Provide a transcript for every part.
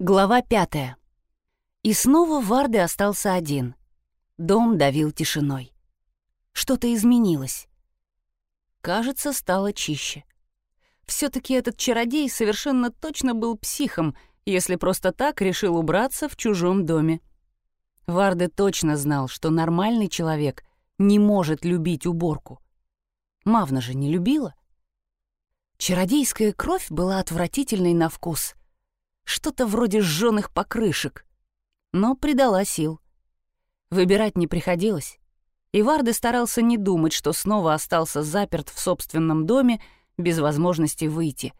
Глава пятая. И снова Варды остался один. Дом давил тишиной. Что-то изменилось. Кажется, стало чище. все таки этот чародей совершенно точно был психом, если просто так решил убраться в чужом доме. Варды точно знал, что нормальный человек не может любить уборку. Мавна же не любила. Чародейская кровь была отвратительной на вкус. Что-то вроде сжёных покрышек, но придала сил. Выбирать не приходилось. И Варды старался не думать, что снова остался заперт в собственном доме без возможности выйти,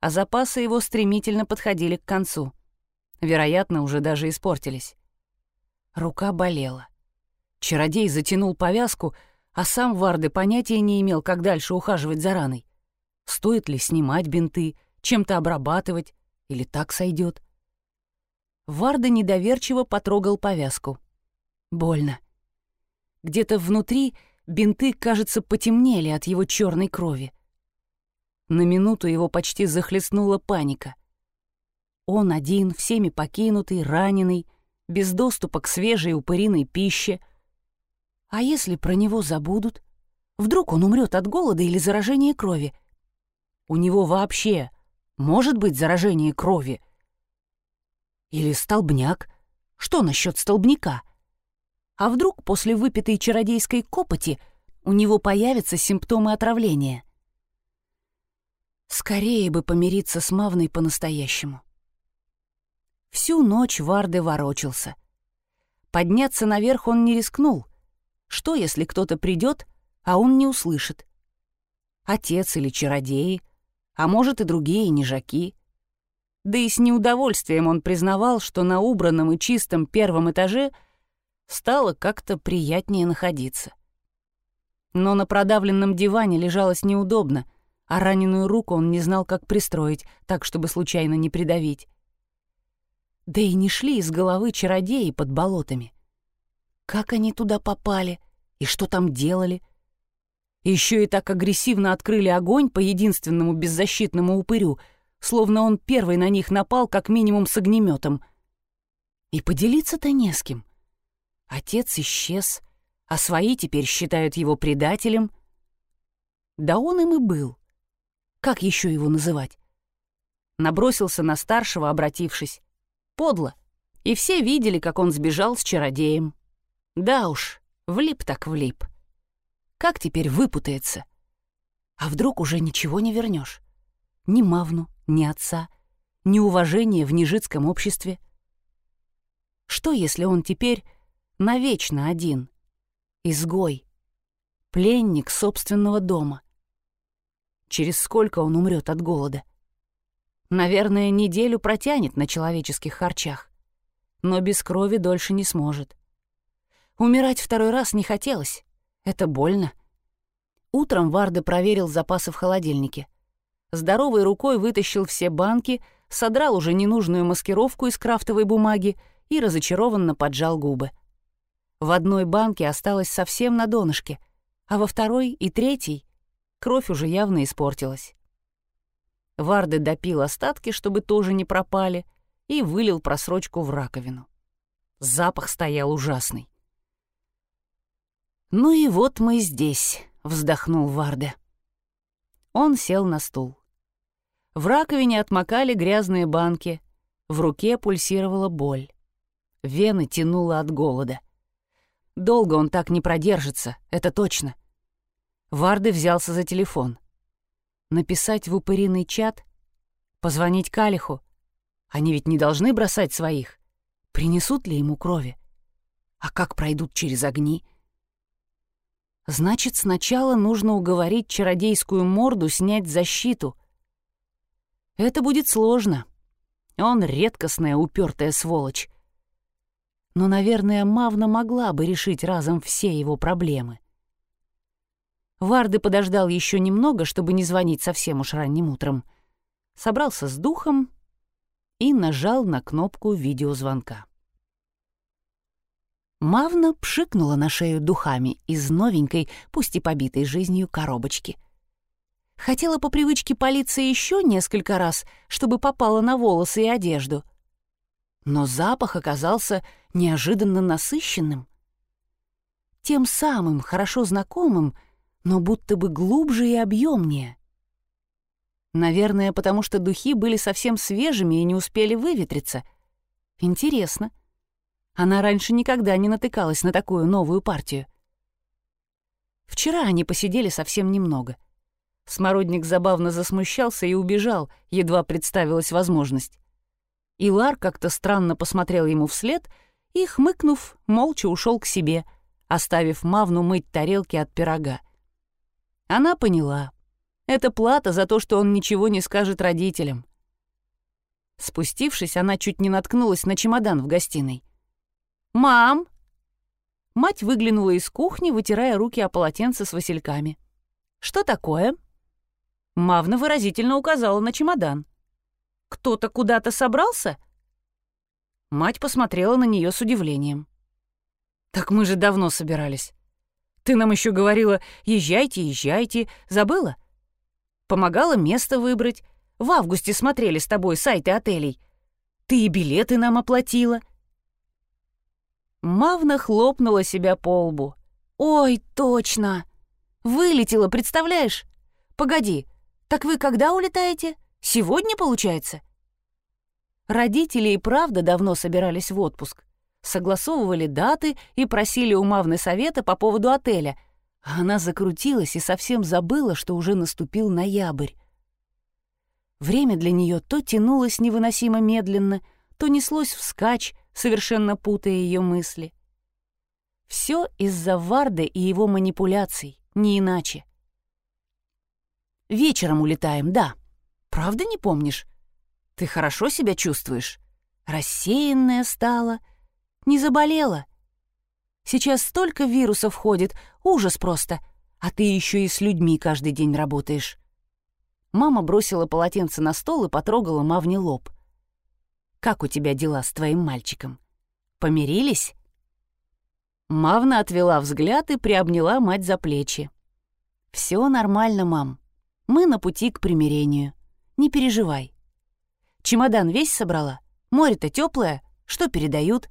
а запасы его стремительно подходили к концу. Вероятно, уже даже испортились. Рука болела. Чародей затянул повязку, а сам Варды понятия не имел, как дальше ухаживать за раной. Стоит ли снимать бинты, чем-то обрабатывать, или так сойдет? Варда недоверчиво потрогал повязку. Больно. Где-то внутри бинты, кажется, потемнели от его черной крови. На минуту его почти захлестнула паника. Он один, всеми покинутый, раненый, без доступа к свежей упыриной пище. А если про него забудут? Вдруг он умрет от голода или заражения крови? У него вообще может быть заражение крови? Или столбняк? Что насчет столбняка? А вдруг после выпитой чародейской копоти у него появятся симптомы отравления? Скорее бы помириться с Мавной по-настоящему. Всю ночь Варды ворочался. Подняться наверх он не рискнул. Что, если кто-то придет, а он не услышит? Отец или чародеи — а может и другие нежаки. Да и с неудовольствием он признавал, что на убранном и чистом первом этаже стало как-то приятнее находиться. Но на продавленном диване лежалось неудобно, а раненую руку он не знал, как пристроить, так, чтобы случайно не придавить. Да и не шли из головы чародеи под болотами. Как они туда попали и что там делали — еще и так агрессивно открыли огонь по единственному беззащитному упырю, словно он первый на них напал как минимум с огнеметом. И поделиться-то не с кем. Отец исчез, а свои теперь считают его предателем. Да он им и был. Как еще его называть? Набросился на старшего, обратившись. Подло. И все видели, как он сбежал с чародеем. Да уж, влип так влип. Как теперь выпутается? А вдруг уже ничего не вернешь? Ни Мавну, ни отца, ни уважения в нежитском обществе. Что, если он теперь навечно один? Изгой, пленник собственного дома. Через сколько он умрет от голода? Наверное, неделю протянет на человеческих харчах, но без крови дольше не сможет. Умирать второй раз не хотелось. Это больно. Утром Варда проверил запасы в холодильнике. Здоровой рукой вытащил все банки, содрал уже ненужную маскировку из крафтовой бумаги и разочарованно поджал губы. В одной банке осталось совсем на донышке, а во второй и третьей кровь уже явно испортилась. Варды допил остатки, чтобы тоже не пропали, и вылил просрочку в раковину. Запах стоял ужасный. «Ну и вот мы здесь», — вздохнул Варде. Он сел на стул. В раковине отмокали грязные банки, в руке пульсировала боль. Вены тянуло от голода. Долго он так не продержится, это точно. Варды взялся за телефон. Написать в упыриный чат? Позвонить Калиху? Они ведь не должны бросать своих. Принесут ли ему крови? А как пройдут через огни? — Значит, сначала нужно уговорить чародейскую морду снять защиту. Это будет сложно. Он редкостная упертая сволочь. Но, наверное, Мавна могла бы решить разом все его проблемы. Варды подождал еще немного, чтобы не звонить совсем уж ранним утром. Собрался с духом и нажал на кнопку видеозвонка. Мавна пшикнула на шею духами из новенькой, пусть и побитой жизнью, коробочки. Хотела по привычке палиться еще несколько раз, чтобы попала на волосы и одежду. но запах оказался неожиданно насыщенным. Тем самым, хорошо знакомым, но будто бы глубже и объемнее. Наверное, потому что духи были совсем свежими и не успели выветриться. Интересно. Она раньше никогда не натыкалась на такую новую партию. Вчера они посидели совсем немного. Смородник забавно засмущался и убежал, едва представилась возможность. Илар как-то странно посмотрел ему вслед и, хмыкнув, молча ушел к себе, оставив Мавну мыть тарелки от пирога. Она поняла. Это плата за то, что он ничего не скажет родителям. Спустившись, она чуть не наткнулась на чемодан в гостиной. «Мам!» Мать выглянула из кухни, вытирая руки о полотенце с васильками. «Что такое?» Мавна выразительно указала на чемодан. «Кто-то куда-то собрался?» Мать посмотрела на нее с удивлением. «Так мы же давно собирались. Ты нам еще говорила, езжайте, езжайте. Забыла? Помогала место выбрать. В августе смотрели с тобой сайты отелей. Ты и билеты нам оплатила. Мавна хлопнула себя по лбу. «Ой, точно! Вылетела, представляешь? Погоди, так вы когда улетаете? Сегодня, получается?» Родители и правда давно собирались в отпуск. Согласовывали даты и просили у Мавны совета по поводу отеля. Она закрутилась и совсем забыла, что уже наступил ноябрь. Время для нее то тянулось невыносимо медленно, то неслось вскачь, совершенно путая ее мысли. Все из-за Варда и его манипуляций, не иначе. Вечером улетаем, да. Правда не помнишь? Ты хорошо себя чувствуешь? Рассеянная стала? Не заболела? Сейчас столько вирусов ходит, ужас просто. А ты еще и с людьми каждый день работаешь. Мама бросила полотенце на стол и потрогала Мавне лоб. «Как у тебя дела с твоим мальчиком? Помирились?» Мавна отвела взгляд и приобняла мать за плечи. «Все нормально, мам. Мы на пути к примирению. Не переживай. Чемодан весь собрала? Море-то теплое. Что передают?»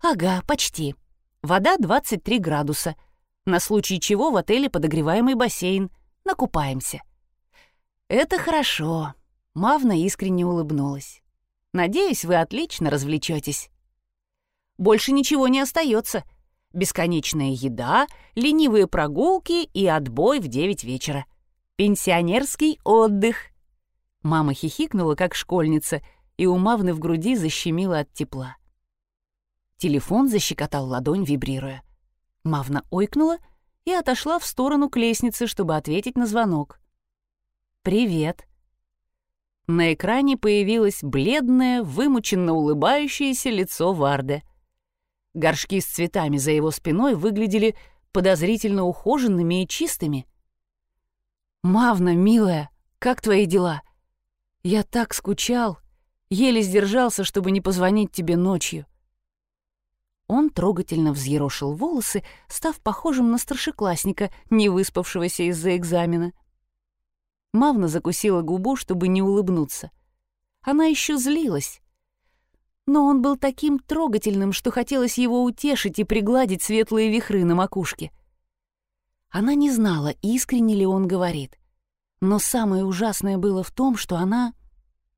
«Ага, почти. Вода 23 градуса. На случай чего в отеле подогреваемый бассейн. Накупаемся». «Это хорошо», — Мавна искренне улыбнулась. Надеюсь, вы отлично развлечетесь. Больше ничего не остается. Бесконечная еда, ленивые прогулки и отбой в девять вечера. Пенсионерский отдых. Мама хихикнула, как школьница, и у Мавны в груди защемила от тепла. Телефон защекотал ладонь, вибрируя. Мавна ойкнула и отошла в сторону к лестнице, чтобы ответить на звонок. «Привет», на экране появилось бледное, вымученно улыбающееся лицо Варде. Горшки с цветами за его спиной выглядели подозрительно ухоженными и чистыми. «Мавна, милая, как твои дела? Я так скучал, еле сдержался, чтобы не позвонить тебе ночью». Он трогательно взъерошил волосы, став похожим на старшеклассника, не выспавшегося из-за экзамена. — Мавна закусила губу, чтобы не улыбнуться. Она еще злилась. Но он был таким трогательным, что хотелось его утешить и пригладить светлые вихры на макушке. Она не знала, искренне ли он говорит. Но самое ужасное было в том, что она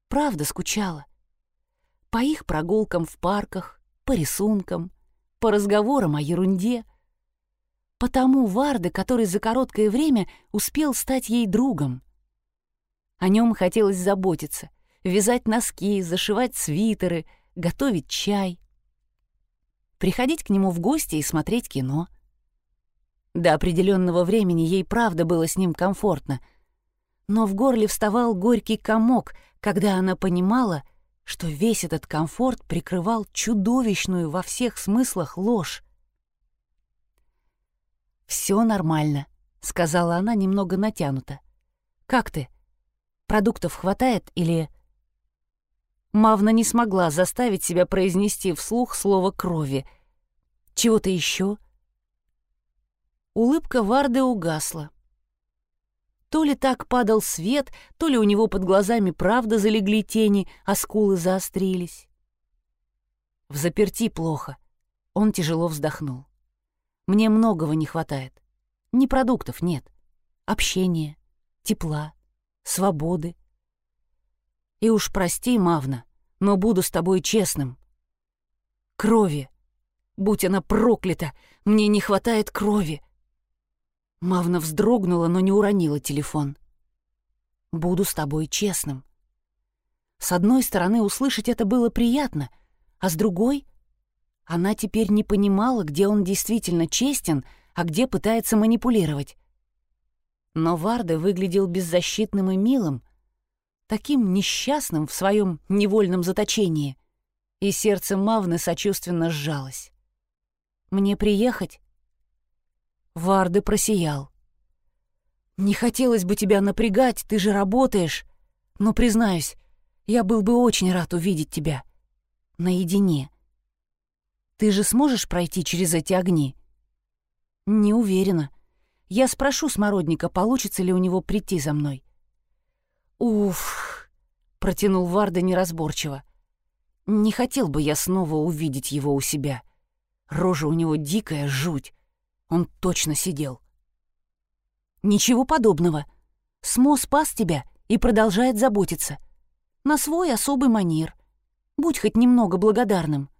правда скучала. По их прогулкам в парках, по рисункам, по разговорам о ерунде. По тому Варде, который за короткое время успел стать ей другом. О нем хотелось заботиться, вязать носки, зашивать свитеры, готовить чай. Приходить к нему в гости и смотреть кино. До определенного времени ей правда было с ним комфортно, но в горле вставал горький комок, когда она понимала, что весь этот комфорт прикрывал чудовищную во всех смыслах ложь. «Все нормально», — сказала она немного натянуто. «Как ты?» Продуктов хватает или...» Мавна не смогла заставить себя произнести вслух слово «крови». «Чего-то еще?» Улыбка Варды угасла. То ли так падал свет, то ли у него под глазами правда залегли тени, а скулы заострились. В заперти плохо. Он тяжело вздохнул. Мне многого не хватает. Ни продуктов нет. Общения, тепла, свободы. И уж прости, Мавна, но буду с тобой честным. Крови. Будь она проклята, мне не хватает крови. Мавна вздрогнула, но не уронила телефон. Буду с тобой честным. С одной стороны, услышать это было приятно, а с другой — она теперь не понимала, где он действительно честен, а где пытается манипулировать. Но Варда выглядел беззащитным и милым, таким несчастным в своем невольном заточении, и сердце Мавны сочувственно сжалось. «Мне приехать?» Варды просиял. «Не хотелось бы тебя напрягать, ты же работаешь, но, признаюсь, я был бы очень рад увидеть тебя. Наедине. Ты же сможешь пройти через эти огни?» «Не уверена. Я спрошу Смородника, получится ли у него прийти за мной». «Уф!» — протянул Варда неразборчиво. «Не хотел бы я снова увидеть его у себя. Рожа у него дикая жуть. Он точно сидел». «Ничего подобного. Смо спас тебя и продолжает заботиться. На свой особый манер. Будь хоть немного благодарным».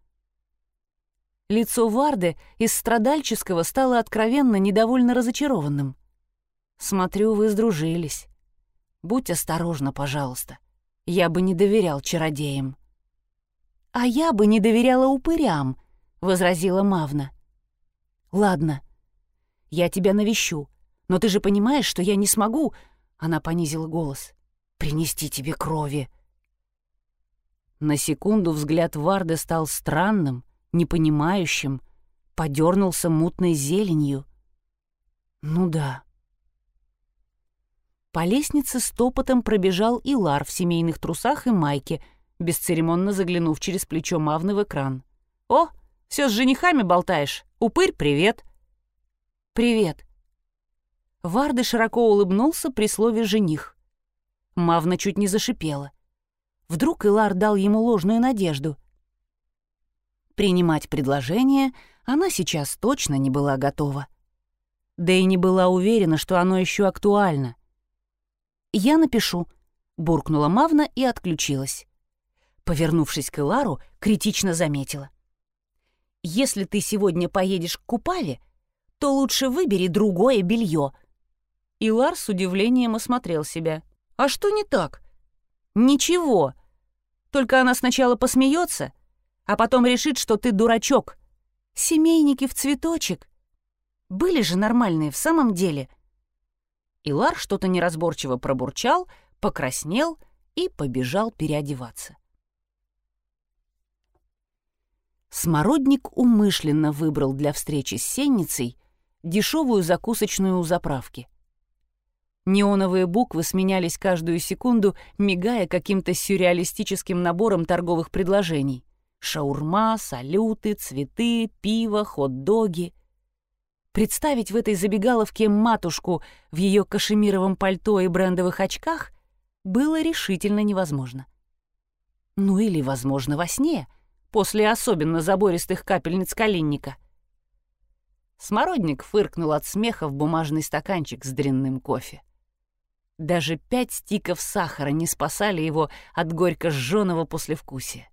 Лицо Варды из страдальческого стало откровенно недовольно разочарованным. «Смотрю, вы сдружились. Будь осторожна, пожалуйста. Я бы не доверял чародеям». «А я бы не доверяла упырям», — возразила Мавна. «Ладно, я тебя навещу, но ты же понимаешь, что я не смогу...» Она понизила голос. «Принести тебе крови». На секунду взгляд Варды стал странным, непонимающим, подернулся мутной зеленью. Ну да. По лестнице стопотом пробежал и Лар в семейных трусах и майке, бесцеремонно заглянув через плечо Мавны в экран. «О, все с женихами болтаешь? Упырь, привет!» «Привет!» Варды широко улыбнулся при слове «жених». Мавна чуть не зашипела. Вдруг Илар дал ему ложную надежду — Принимать предложение она сейчас точно не была готова. Да и не была уверена, что оно еще актуально. «Я напишу», — буркнула Мавна и отключилась. Повернувшись к Илару, критично заметила. «Если ты сегодня поедешь к Купале, то лучше выбери другое белье». Илар с удивлением осмотрел себя. «А что не так?» «Ничего. Только она сначала посмеется, а потом решит, что ты дурачок. Семейники в цветочек. Были же нормальные в самом деле. Илар что-то неразборчиво пробурчал, покраснел и побежал переодеваться. Смородник умышленно выбрал для встречи с сенницей дешевую закусочную у заправки. Неоновые буквы сменялись каждую секунду, мигая каким-то сюрреалистическим набором торговых предложений. Шаурма, салюты, цветы, пиво, хот-доги. Представить в этой забегаловке матушку в ее кашемировом пальто и брендовых очках было решительно невозможно. Ну или, возможно, во сне, после особенно забористых капельниц калинника. Смородник фыркнул от смеха в бумажный стаканчик с дрянным кофе. Даже пять стиков сахара не спасали его от горько жженого послевкусия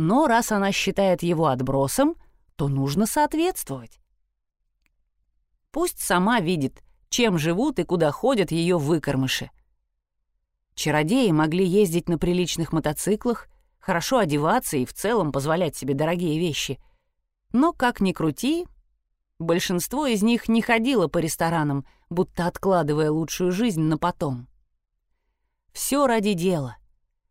но раз она считает его отбросом, то нужно соответствовать. Пусть сама видит, чем живут и куда ходят ее выкормыши. Чародеи могли ездить на приличных мотоциклах, хорошо одеваться и в целом позволять себе дорогие вещи. Но, как ни крути, большинство из них не ходило по ресторанам, будто откладывая лучшую жизнь на потом. Все ради дела,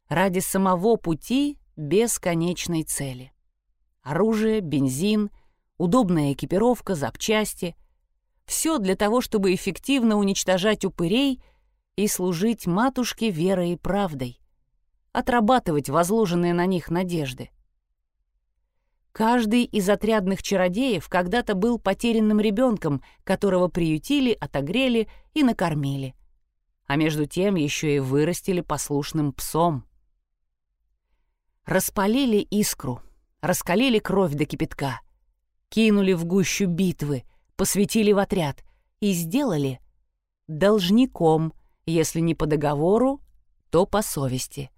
ради самого пути без конечной цели. Оружие, бензин, удобная экипировка, запчасти — все для того, чтобы эффективно уничтожать упырей и служить матушке верой и правдой, отрабатывать возложенные на них надежды. Каждый из отрядных чародеев когда-то был потерянным ребенком, которого приютили, отогрели и накормили. А между тем еще и вырастили послушным псом распалили искру, раскалили кровь до кипятка, кинули в гущу битвы, посвятили в отряд и сделали должником, если не по договору, то по совести.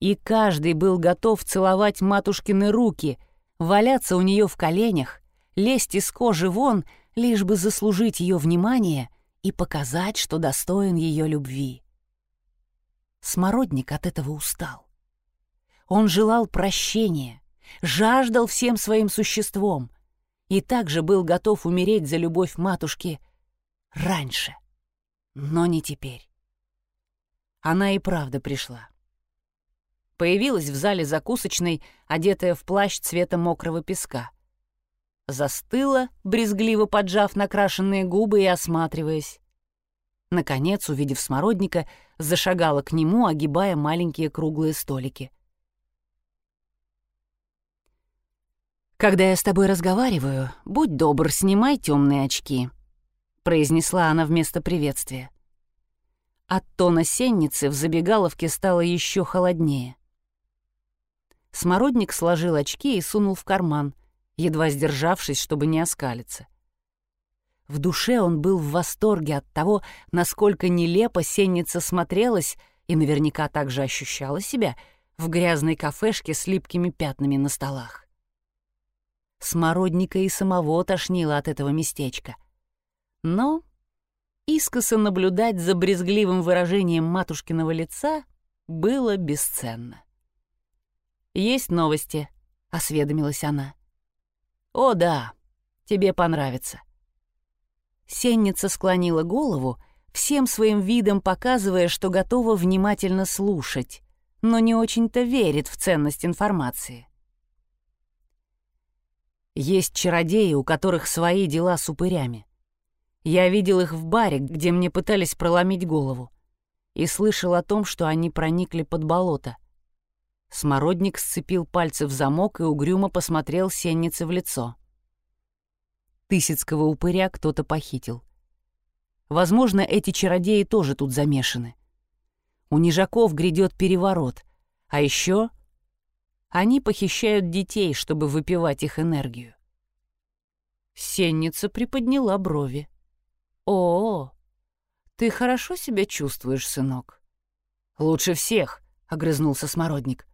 И каждый был готов целовать матушкины руки, валяться у нее в коленях, лезть из кожи вон, лишь бы заслужить ее внимание и показать, что достоин ее любви. Смородник от этого устал. Он желал прощения, жаждал всем своим существом и также был готов умереть за любовь матушки раньше, но не теперь. Она и правда пришла. Появилась в зале закусочной, одетая в плащ цвета мокрого песка. Застыла, брезгливо поджав накрашенные губы и осматриваясь. Наконец, увидев смородника, зашагала к нему, огибая маленькие круглые столики. «Когда я с тобой разговариваю, будь добр, снимай темные очки», — произнесла она вместо приветствия. От тона сенницы в забегаловке стало еще холоднее. Смородник сложил очки и сунул в карман, едва сдержавшись, чтобы не оскалиться. В душе он был в восторге от того, насколько нелепо сенница смотрелась и наверняка также ощущала себя в грязной кафешке с липкими пятнами на столах. Смородника и самого тошнило от этого местечка. Но искоса наблюдать за брезгливым выражением матушкиного лица было бесценно. «Есть новости», — осведомилась она. «О, да, тебе понравится». Сенница склонила голову, всем своим видом показывая, что готова внимательно слушать, но не очень-то верит в ценность информации. Есть чародеи, у которых свои дела с упырями. Я видел их в баре, где мне пытались проломить голову, и слышал о том, что они проникли под болото. Смородник сцепил пальцы в замок и угрюмо посмотрел сеннице в лицо. Тысяцкого упыря кто-то похитил. Возможно, эти чародеи тоже тут замешаны. У нижаков грядет переворот, а еще они похищают детей, чтобы выпивать их энергию. Сенница приподняла брови. «О, ты хорошо себя чувствуешь, сынок?» «Лучше всех», — огрызнулся Смородник.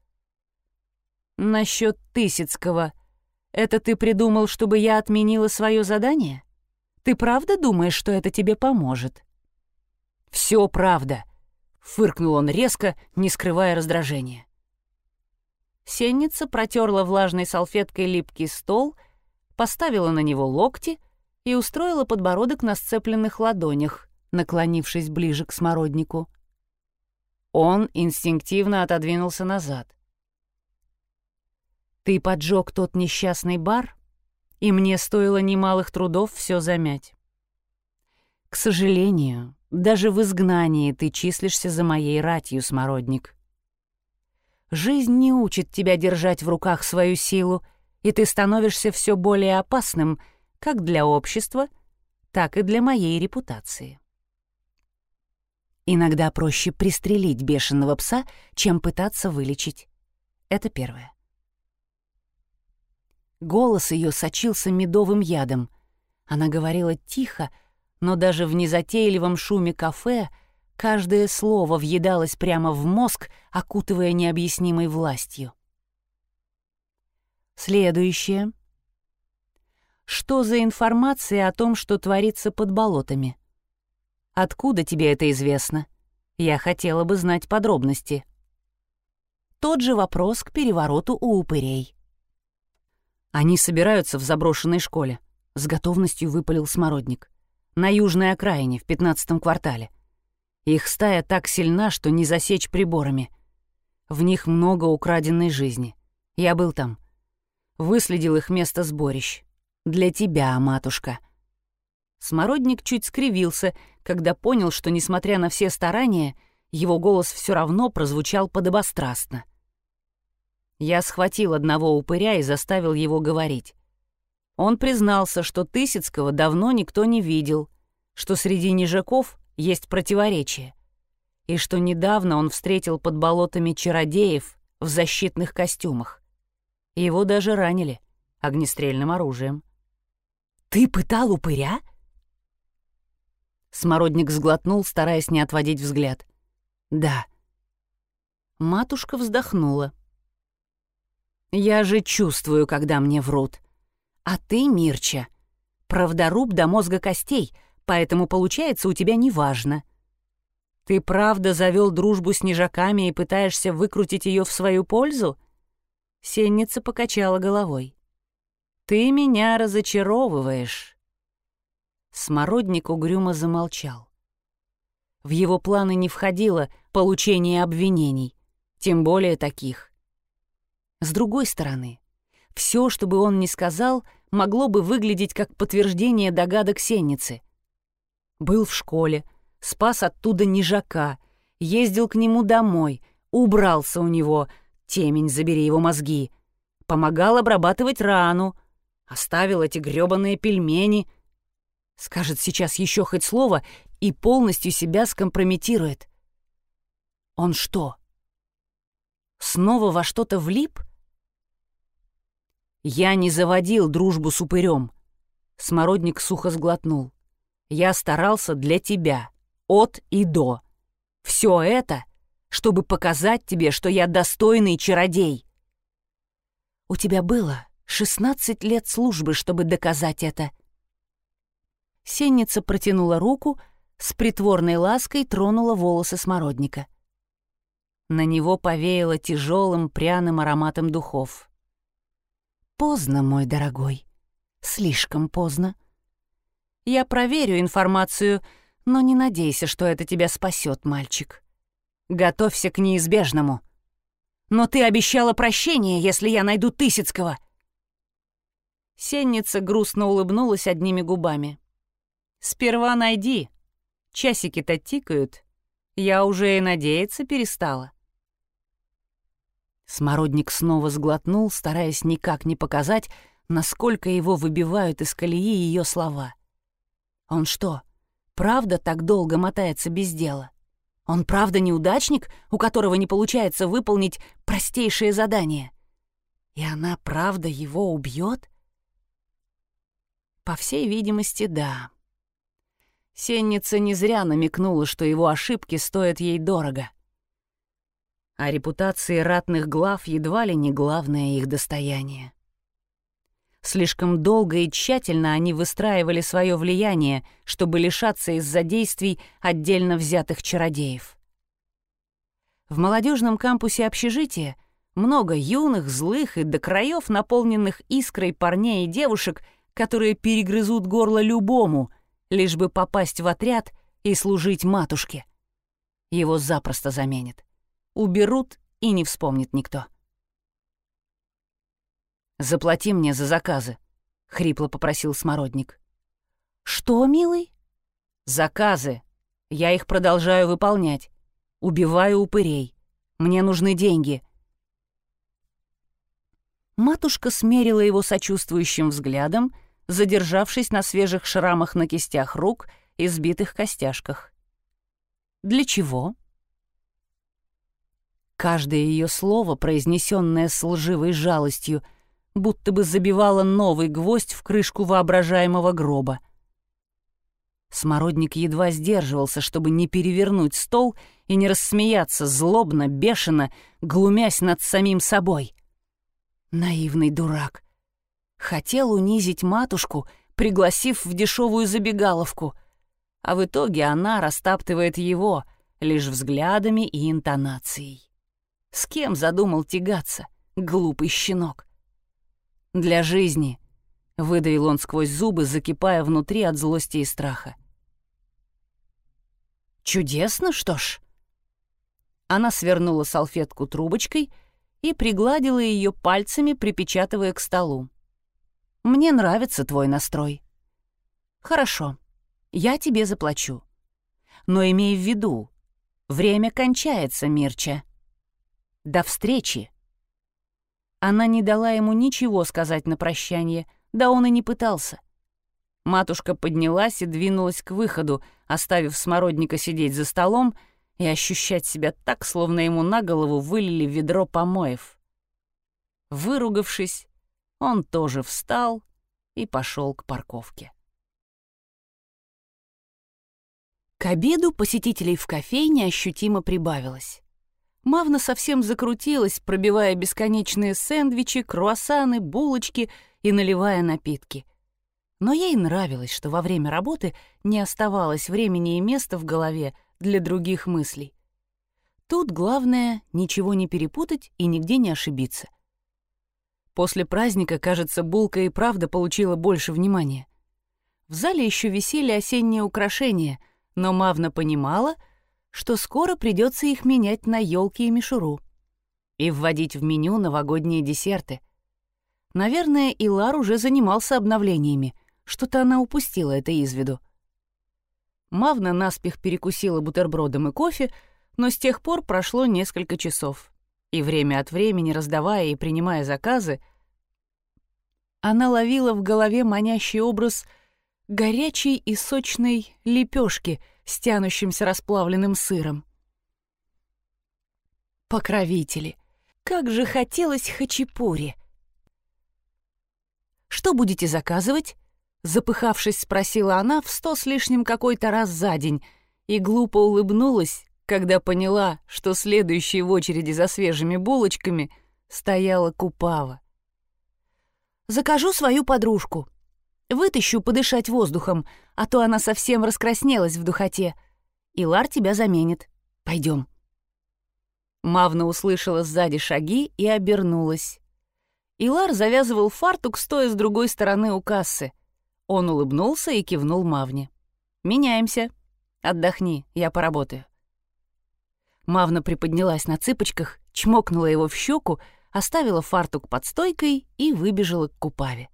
«Насчет Тысяцкого. Это ты придумал, чтобы я отменила свое задание? Ты правда думаешь, что это тебе поможет?» «Все правда», — фыркнул он резко, не скрывая раздражения. Сенница протерла влажной салфеткой липкий стол, поставила на него локти — и устроила подбородок на сцепленных ладонях, наклонившись ближе к смороднику. Он инстинктивно отодвинулся назад. «Ты поджег тот несчастный бар, и мне стоило немалых трудов все замять. К сожалению, даже в изгнании ты числишься за моей ратью, смородник. Жизнь не учит тебя держать в руках свою силу, и ты становишься все более опасным — как для общества, так и для моей репутации. Иногда проще пристрелить бешеного пса, чем пытаться вылечить. Это первое. Голос ее сочился медовым ядом. Она говорила тихо, но даже в незатейливом шуме кафе каждое слово въедалось прямо в мозг, окутывая необъяснимой властью. Следующее — что за информация о том, что творится под болотами? Откуда тебе это известно? Я хотела бы знать подробности. Тот же вопрос к перевороту у упырей. Они собираются в заброшенной школе. С готовностью выпалил смородник. На южной окраине, в пятнадцатом квартале. Их стая так сильна, что не засечь приборами. В них много украденной жизни. Я был там. Выследил их место сборищ. Для тебя, матушка». Смородник чуть скривился, когда понял, что, несмотря на все старания, его голос все равно прозвучал подобострастно. Я схватил одного упыря и заставил его говорить. Он признался, что Тысяцкого давно никто не видел, что среди нижаков есть противоречия, и что недавно он встретил под болотами чародеев в защитных костюмах. Его даже ранили огнестрельным оружием. «Ты пытал упыря?» Смородник сглотнул, стараясь не отводить взгляд. «Да». Матушка вздохнула. «Я же чувствую, когда мне врут. А ты, Мирча, правдоруб до мозга костей, поэтому получается у тебя неважно. Ты правда завел дружбу с нежаками и пытаешься выкрутить ее в свою пользу?» Сенница покачала головой. «Ты меня разочаровываешь». Смородник угрюмо замолчал. В его планы не входило получение обвинений, тем более таких. С другой стороны, все, что бы он ни сказал, могло бы выглядеть как подтверждение догадок Сенницы. Был в школе, спас оттуда нежака, ездил к нему домой, убрался у него, темень, забери его мозги, помогал обрабатывать рану, оставил эти грёбаные пельмени. Скажет сейчас еще хоть слово и полностью себя скомпрометирует. Он что, снова во что-то влип? Я не заводил дружбу с упырем. Смородник сухо сглотнул. Я старался для тебя от и до. Все это, чтобы показать тебе, что я достойный чародей. У тебя было 16 лет службы, чтобы доказать это. Сенница протянула руку, с притворной лаской тронула волосы смородника. На него повеяло тяжелым пряным ароматом духов. «Поздно, мой дорогой. Слишком поздно. Я проверю информацию, но не надейся, что это тебя спасет, мальчик. Готовься к неизбежному. Но ты обещала прощение, если я найду Тысяцкого. Сенница грустно улыбнулась одними губами. «Сперва найди. Часики-то тикают. Я уже и надеяться перестала». Смородник снова сглотнул, стараясь никак не показать, насколько его выбивают из колеи ее слова. «Он что, правда так долго мотается без дела? Он правда неудачник, у которого не получается выполнить простейшее задание? И она правда его убьет? По всей видимости, да. Сенница не зря намекнула, что его ошибки стоят ей дорого. А репутации ратных глав едва ли не главное их достояние. Слишком долго и тщательно они выстраивали свое влияние, чтобы лишаться из-за действий отдельно взятых чародеев. В молодежном кампусе общежития много юных, злых и до краев наполненных искрой парней и девушек, которые перегрызут горло любому, лишь бы попасть в отряд и служить матушке. Его запросто заменят. Уберут и не вспомнит никто. «Заплати мне за заказы», — хрипло попросил Смородник. «Что, милый?» «Заказы. Я их продолжаю выполнять. Убиваю упырей. Мне нужны деньги». Матушка смерила его сочувствующим взглядом, задержавшись на свежих шрамах на кистях рук и сбитых костяшках. «Для чего?» Каждое ее слово, произнесенное с лживой жалостью, будто бы забивала новый гвоздь в крышку воображаемого гроба. Смородник едва сдерживался, чтобы не перевернуть стол и не рассмеяться злобно, бешено, глумясь над самим собой. Наивный дурак. Хотел унизить матушку, пригласив в дешевую забегаловку, а в итоге она растаптывает его лишь взглядами и интонацией. С кем задумал тягаться, глупый щенок? Для жизни», — выдавил он сквозь зубы, закипая внутри от злости и страха. «Чудесно, что ж». Она свернула салфетку трубочкой и пригладила ее пальцами, припечатывая к столу. «Мне нравится твой настрой». «Хорошо, я тебе заплачу. Но имей в виду, время кончается, Мирча. До встречи!» Она не дала ему ничего сказать на прощание, да он и не пытался. Матушка поднялась и двинулась к выходу, оставив смородника сидеть за столом и ощущать себя так, словно ему на голову вылили ведро помоев. Выругавшись, он тоже встал и пошел к парковке. К обеду посетителей в кофейне ощутимо прибавилось. Мавна совсем закрутилась, пробивая бесконечные сэндвичи, круассаны, булочки и наливая напитки. Но ей нравилось, что во время работы не оставалось времени и места в голове для других мыслей. Тут главное — ничего не перепутать и нигде не ошибиться. После праздника, кажется, булка и правда получила больше внимания. В зале еще висели осенние украшения, но Мавна понимала, что скоро придется их менять на елки и мишуру и вводить в меню новогодние десерты. Наверное, Илар уже занимался обновлениями, что-то она упустила это из виду. Мавна наспех перекусила бутербродом и кофе, но с тех пор прошло несколько часов, и время от времени, раздавая и принимая заказы, она ловила в голове манящий образ горячей и сочной лепешки с тянущимся расплавленным сыром. Покровители! Как же хотелось хачапури! «Что будете заказывать?» Запыхавшись, спросила она в сто с лишним какой-то раз за день и глупо улыбнулась, когда поняла, что следующей в очереди за свежими булочками стояла Купава. «Закажу свою подружку. Вытащу подышать воздухом, а то она совсем раскраснелась в духоте. И Лар тебя заменит. Пойдем». Мавна услышала сзади шаги и обернулась. Илар завязывал фартук, стоя с другой стороны у кассы — он улыбнулся и кивнул Мавне. «Меняемся. Отдохни, я поработаю». Мавна приподнялась на цыпочках, чмокнула его в щеку, оставила фартук под стойкой и выбежала к Купаве.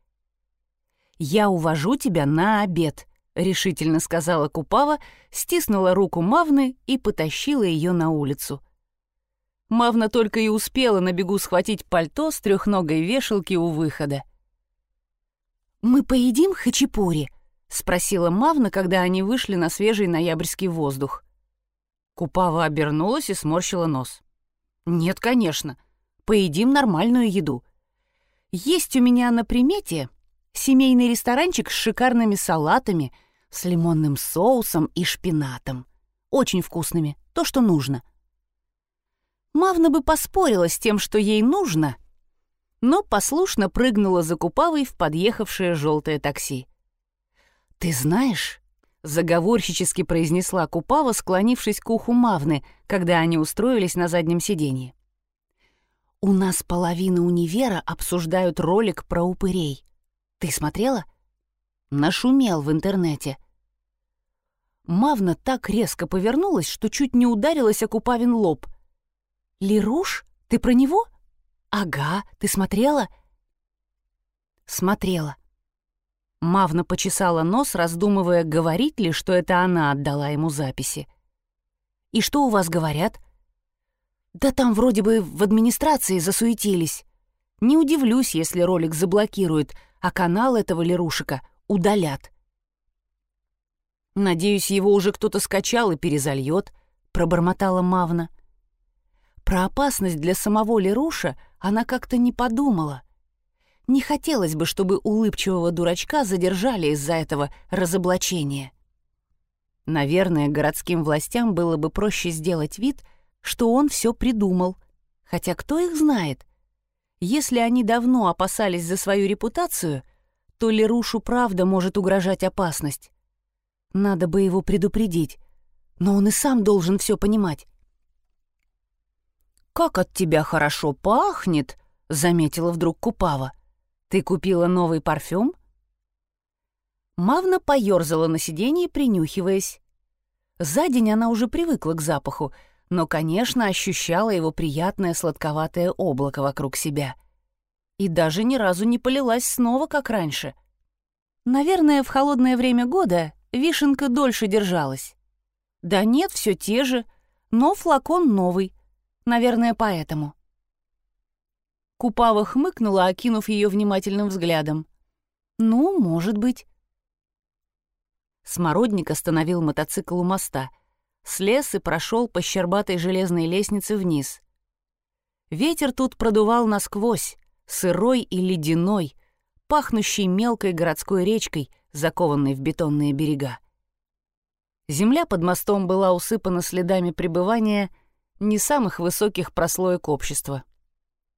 «Я увожу тебя на обед», — решительно сказала Купава, стиснула руку Мавны и потащила ее на улицу. Мавна только и успела на бегу схватить пальто с трехногой вешалки у выхода. «Мы поедим хачапури?» — спросила Мавна, когда они вышли на свежий ноябрьский воздух. Купава обернулась и сморщила нос. «Нет, конечно. Поедим нормальную еду. Есть у меня на примете семейный ресторанчик с шикарными салатами, с лимонным соусом и шпинатом. Очень вкусными, то, что нужно». Мавна бы поспорила с тем, что ей нужно, но послушно прыгнула за Купавой в подъехавшее желтое такси. «Ты знаешь...» — заговорщически произнесла Купава, склонившись к уху Мавны, когда они устроились на заднем сиденье. «У нас половина универа обсуждают ролик про упырей. Ты смотрела?» Нашумел в интернете. Мавна так резко повернулась, что чуть не ударилась о Купавин лоб. «Леруш? Ты про него?» «Ага, ты смотрела?» «Смотрела». Мавна почесала нос, раздумывая, говорить ли, что это она отдала ему записи. «И что у вас говорят?» «Да там вроде бы в администрации засуетились. Не удивлюсь, если ролик заблокируют, а канал этого Лерушика удалят». «Надеюсь, его уже кто-то скачал и перезальет», — пробормотала Мавна. Про опасность для самого Леруша она как-то не подумала. Не хотелось бы, чтобы улыбчивого дурачка задержали из-за этого разоблачения. Наверное, городским властям было бы проще сделать вид, что он все придумал. Хотя кто их знает? Если они давно опасались за свою репутацию, то Лерушу правда может угрожать опасность. Надо бы его предупредить, но он и сам должен все понимать. «Как от тебя хорошо пахнет!» — заметила вдруг Купава. «Ты купила новый парфюм?» Мавна поёрзала на сиденье, принюхиваясь. За день она уже привыкла к запаху, но, конечно, ощущала его приятное сладковатое облако вокруг себя. И даже ни разу не полилась снова, как раньше. Наверное, в холодное время года вишенка дольше держалась. Да нет, все те же, но флакон новый, Наверное, поэтому. Купава хмыкнула, окинув ее внимательным взглядом. «Ну, может быть». Смородник остановил мотоцикл у моста, слез и прошел по щербатой железной лестнице вниз. Ветер тут продувал насквозь, сырой и ледяной, пахнущей мелкой городской речкой, закованной в бетонные берега. Земля под мостом была усыпана следами пребывания не самых высоких прослоек общества.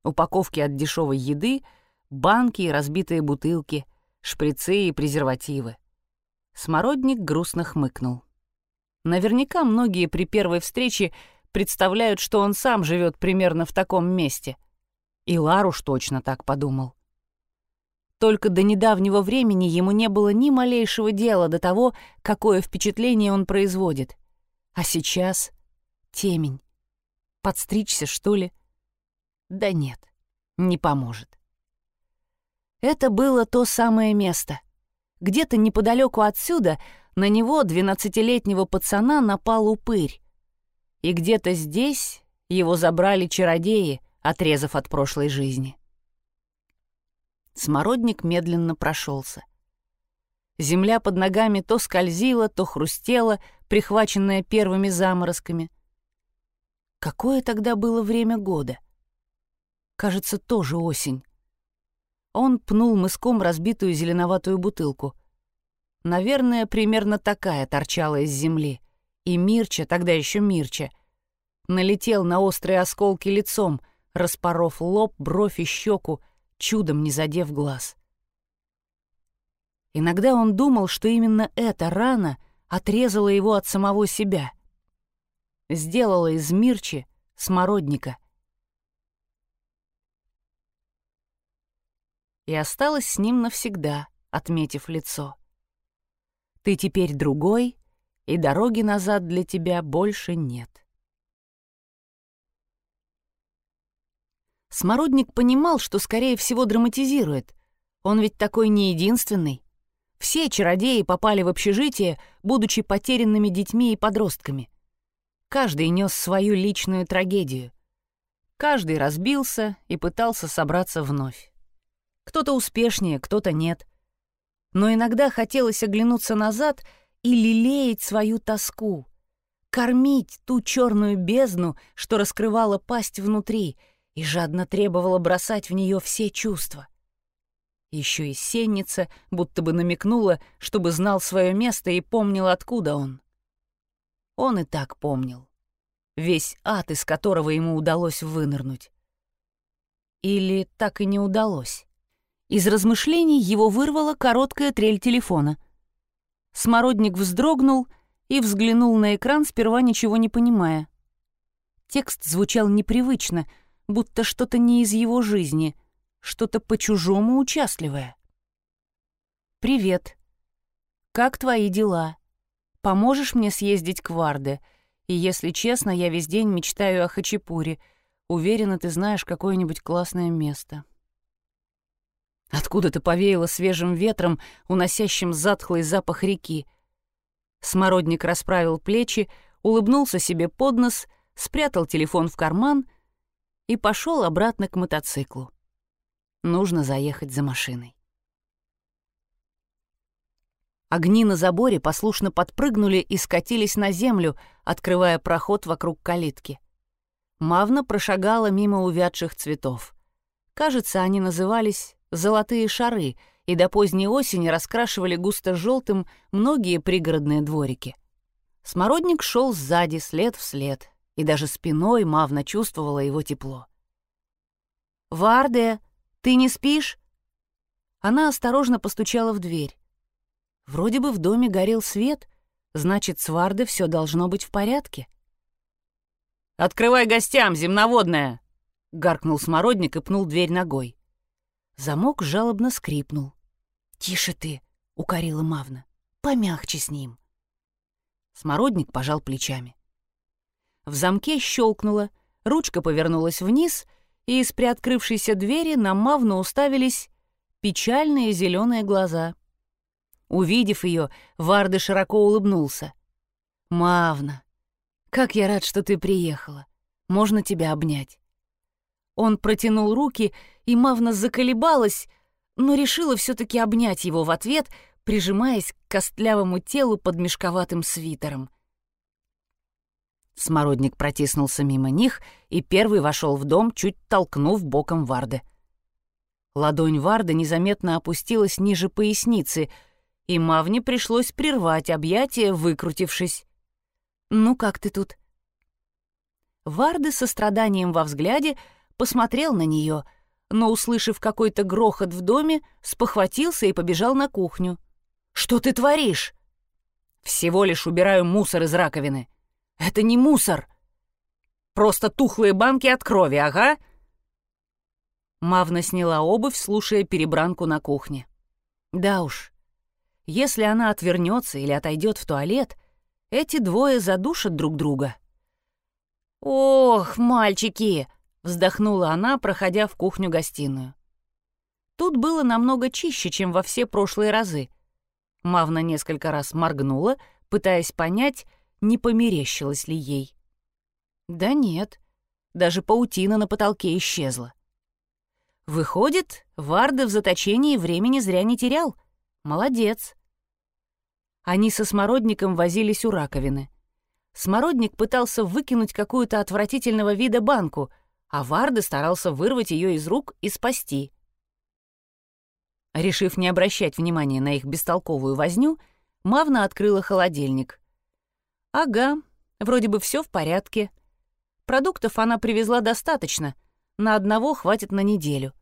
Упаковки от дешевой еды, банки и разбитые бутылки, шприцы и презервативы. Смородник грустно хмыкнул. Наверняка многие при первой встрече представляют, что он сам живет примерно в таком месте. И Ларуш точно так подумал. Только до недавнего времени ему не было ни малейшего дела до того, какое впечатление он производит. А сейчас темень. Подстричься, что ли? Да нет, не поможет. Это было то самое место. Где-то неподалеку отсюда на него, двенадцатилетнего пацана, напал упырь. И где-то здесь его забрали чародеи, отрезав от прошлой жизни. Смородник медленно прошелся. Земля под ногами то скользила, то хрустела, прихваченная первыми заморозками. Какое тогда было время года? Кажется, тоже осень. Он пнул мыском разбитую зеленоватую бутылку. Наверное, примерно такая торчала из земли. И Мирча, тогда еще Мирча, налетел на острые осколки лицом, распоров лоб, бровь и щеку, чудом не задев глаз. Иногда он думал, что именно эта рана отрезала его от самого себя. Сделала из Мирчи смородника. И осталась с ним навсегда, отметив лицо. Ты теперь другой, и дороги назад для тебя больше нет. Смородник понимал, что, скорее всего, драматизирует. Он ведь такой не единственный. Все чародеи попали в общежитие, будучи потерянными детьми и подростками. Каждый нес свою личную трагедию. Каждый разбился и пытался собраться вновь. Кто-то успешнее, кто-то нет. Но иногда хотелось оглянуться назад и лелеять свою тоску, кормить ту черную бездну, что раскрывала пасть внутри — и жадно требовала бросать в нее все чувства. Еще и сенница будто бы намекнула, чтобы знал свое место и помнил, откуда он. Он и так помнил. Весь ад, из которого ему удалось вынырнуть. Или так и не удалось. Из размышлений его вырвала короткая трель телефона. Смородник вздрогнул и взглянул на экран, сперва ничего не понимая. Текст звучал непривычно — будто что-то не из его жизни, что-то по-чужому участливое. «Привет. Как твои дела? Поможешь мне съездить к Варде? И, если честно, я весь день мечтаю о Хачапуре. Уверена, ты знаешь какое-нибудь классное место». Откуда-то повеяло свежим ветром, уносящим затхлый запах реки. Смородник расправил плечи, улыбнулся себе под нос, спрятал телефон в карман — и пошел обратно к мотоциклу. Нужно заехать за машиной. Огни на заборе послушно подпрыгнули и скатились на землю, открывая проход вокруг калитки. Мавна прошагала мимо увядших цветов. Кажется, они назывались «золотые шары», и до поздней осени раскрашивали густо-желтым многие пригородные дворики. Смородник шел сзади, след в след и даже спиной Мавна чувствовала его тепло. «Варде, ты не спишь?» Она осторожно постучала в дверь. Вроде бы в доме горел свет, значит, с Варде все должно быть в порядке. «Открывай гостям, земноводная!» — гаркнул смородник и пнул дверь ногой. Замок жалобно скрипнул. «Тише ты!» — укорила Мавна. «Помягче с ним!» Смородник пожал плечами. В замке щелкнуло, ручка повернулась вниз, и из приоткрывшейся двери на Мавну уставились печальные зеленые глаза. Увидев ее, Варды широко улыбнулся. «Мавна, как я рад, что ты приехала. Можно тебя обнять?» Он протянул руки, и Мавна заколебалась, но решила все-таки обнять его в ответ, прижимаясь к костлявому телу под мешковатым свитером — Смородник протиснулся мимо них и первый вошел в дом, чуть толкнув боком Варды. Ладонь Варды незаметно опустилась ниже поясницы, и Мавне пришлось прервать объятие, выкрутившись. «Ну как ты тут?» Варды со страданием во взгляде посмотрел на нее, но, услышав какой-то грохот в доме, спохватился и побежал на кухню. «Что ты творишь?» «Всего лишь убираю мусор из раковины». «Это не мусор!» «Просто тухлые банки от крови, ага!» Мавна сняла обувь, слушая перебранку на кухне. Да уж, если она отвернется или отойдет в туалет, эти двое задушат друг друга. «Ох, мальчики!» — вздохнула она, проходя в кухню-гостиную. Тут было намного чище, чем во все прошлые разы. Мавна несколько раз моргнула, пытаясь понять, не померещилось ли ей. Да нет, даже паутина на потолке исчезла. Выходит, Варда в заточении времени зря не терял. Молодец. Они со Смородником возились у раковины. Смородник пытался выкинуть какую-то отвратительного вида банку, а Варда старался вырвать ее из рук и спасти. Решив не обращать внимания на их бестолковую возню, Мавна открыла холодильник. «Ага, вроде бы все в порядке. Продуктов она привезла достаточно, на одного хватит на неделю.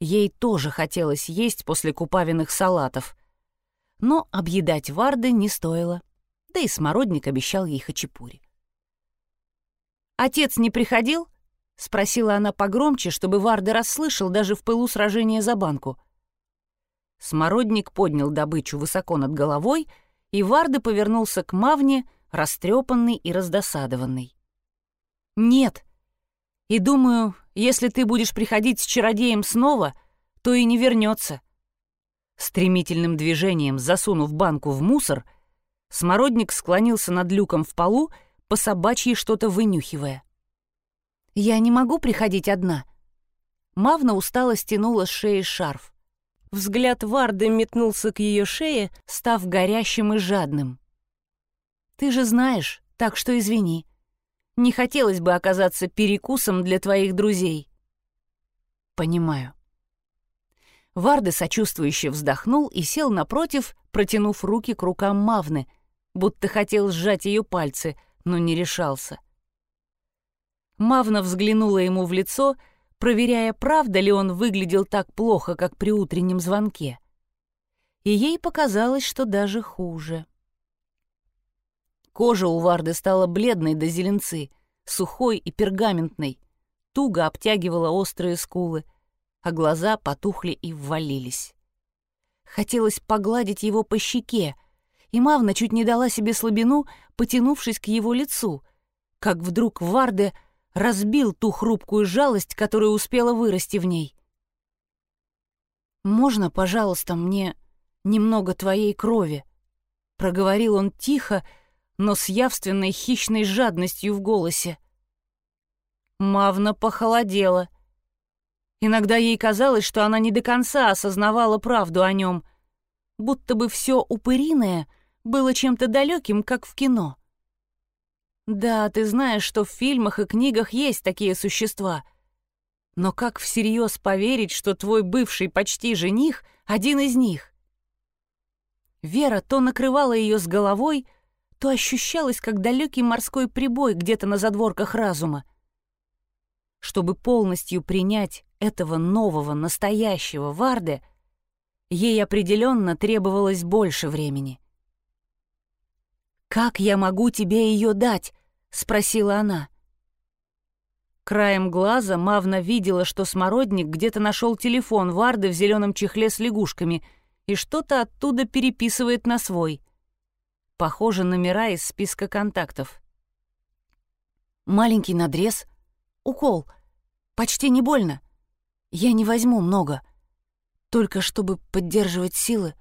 Ей тоже хотелось есть после купавиных салатов. Но объедать Варды не стоило. Да и Смородник обещал ей хачапури. «Отец не приходил?» — спросила она погромче, чтобы Варды расслышал даже в пылу сражения за банку. Смородник поднял добычу высоко над головой, и Варды повернулся к Мавне, растрепанный и раздосадованный. «Нет. И думаю, если ты будешь приходить с чародеем снова, то и не вернется. Стремительным движением засунув банку в мусор, смородник склонился над люком в полу, по собачьи что-то вынюхивая. «Я не могу приходить одна». Мавна устало стянула с шеи шарф. Взгляд Варды метнулся к ее шее, став горящим и жадным. «Ты же знаешь, так что извини. Не хотелось бы оказаться перекусом для твоих друзей». «Понимаю». Варды сочувствующе вздохнул и сел напротив, протянув руки к рукам Мавны, будто хотел сжать ее пальцы, но не решался. Мавна взглянула ему в лицо, проверяя, правда ли он выглядел так плохо, как при утреннем звонке. И ей показалось, что даже хуже. Кожа у Варды стала бледной до зеленцы, сухой и пергаментной, туго обтягивала острые скулы, а глаза потухли и ввалились. Хотелось погладить его по щеке, и Мавна чуть не дала себе слабину, потянувшись к его лицу, как вдруг Варде разбил ту хрупкую жалость, которая успела вырасти в ней. «Можно, пожалуйста, мне немного твоей крови?» — проговорил он тихо, но с явственной хищной жадностью в голосе. Мавна похолодела. Иногда ей казалось, что она не до конца осознавала правду о нем, будто бы все упыриное было чем-то далеким, как в кино. Да, ты знаешь, что в фильмах и книгах есть такие существа. Но как всерьез поверить, что твой бывший почти жених — один из них? Вера то накрывала ее с головой, то ощущалось, как далекий морской прибой где-то на задворках разума. Чтобы полностью принять этого нового, настоящего Варде, ей определенно требовалось больше времени. «Как я могу тебе ее дать?» — спросила она. Краем глаза Мавна видела, что Смородник где-то нашел телефон Варды в зеленом чехле с лягушками и что-то оттуда переписывает на свой. Похоже, номера из списка контактов. Маленький надрез, укол, почти не больно. Я не возьму много, только чтобы поддерживать силы.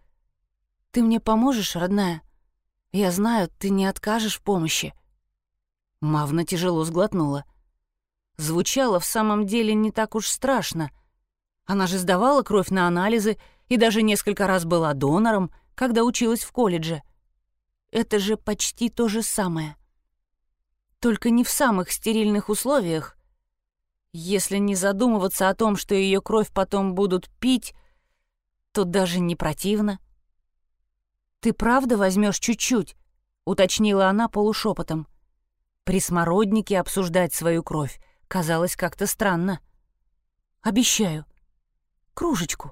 Ты мне поможешь, родная? Я знаю, ты не откажешь в помощи. Мавна тяжело сглотнула. Звучало в самом деле не так уж страшно. Она же сдавала кровь на анализы и даже несколько раз была донором, когда училась в колледже — это же почти то же самое. Только не в самых стерильных условиях. Если не задумываться о том, что ее кровь потом будут пить, то даже не противно. «Ты правда возьмешь чуть-чуть?» — уточнила она полушепотом. При смороднике обсуждать свою кровь казалось как-то странно. «Обещаю. Кружечку.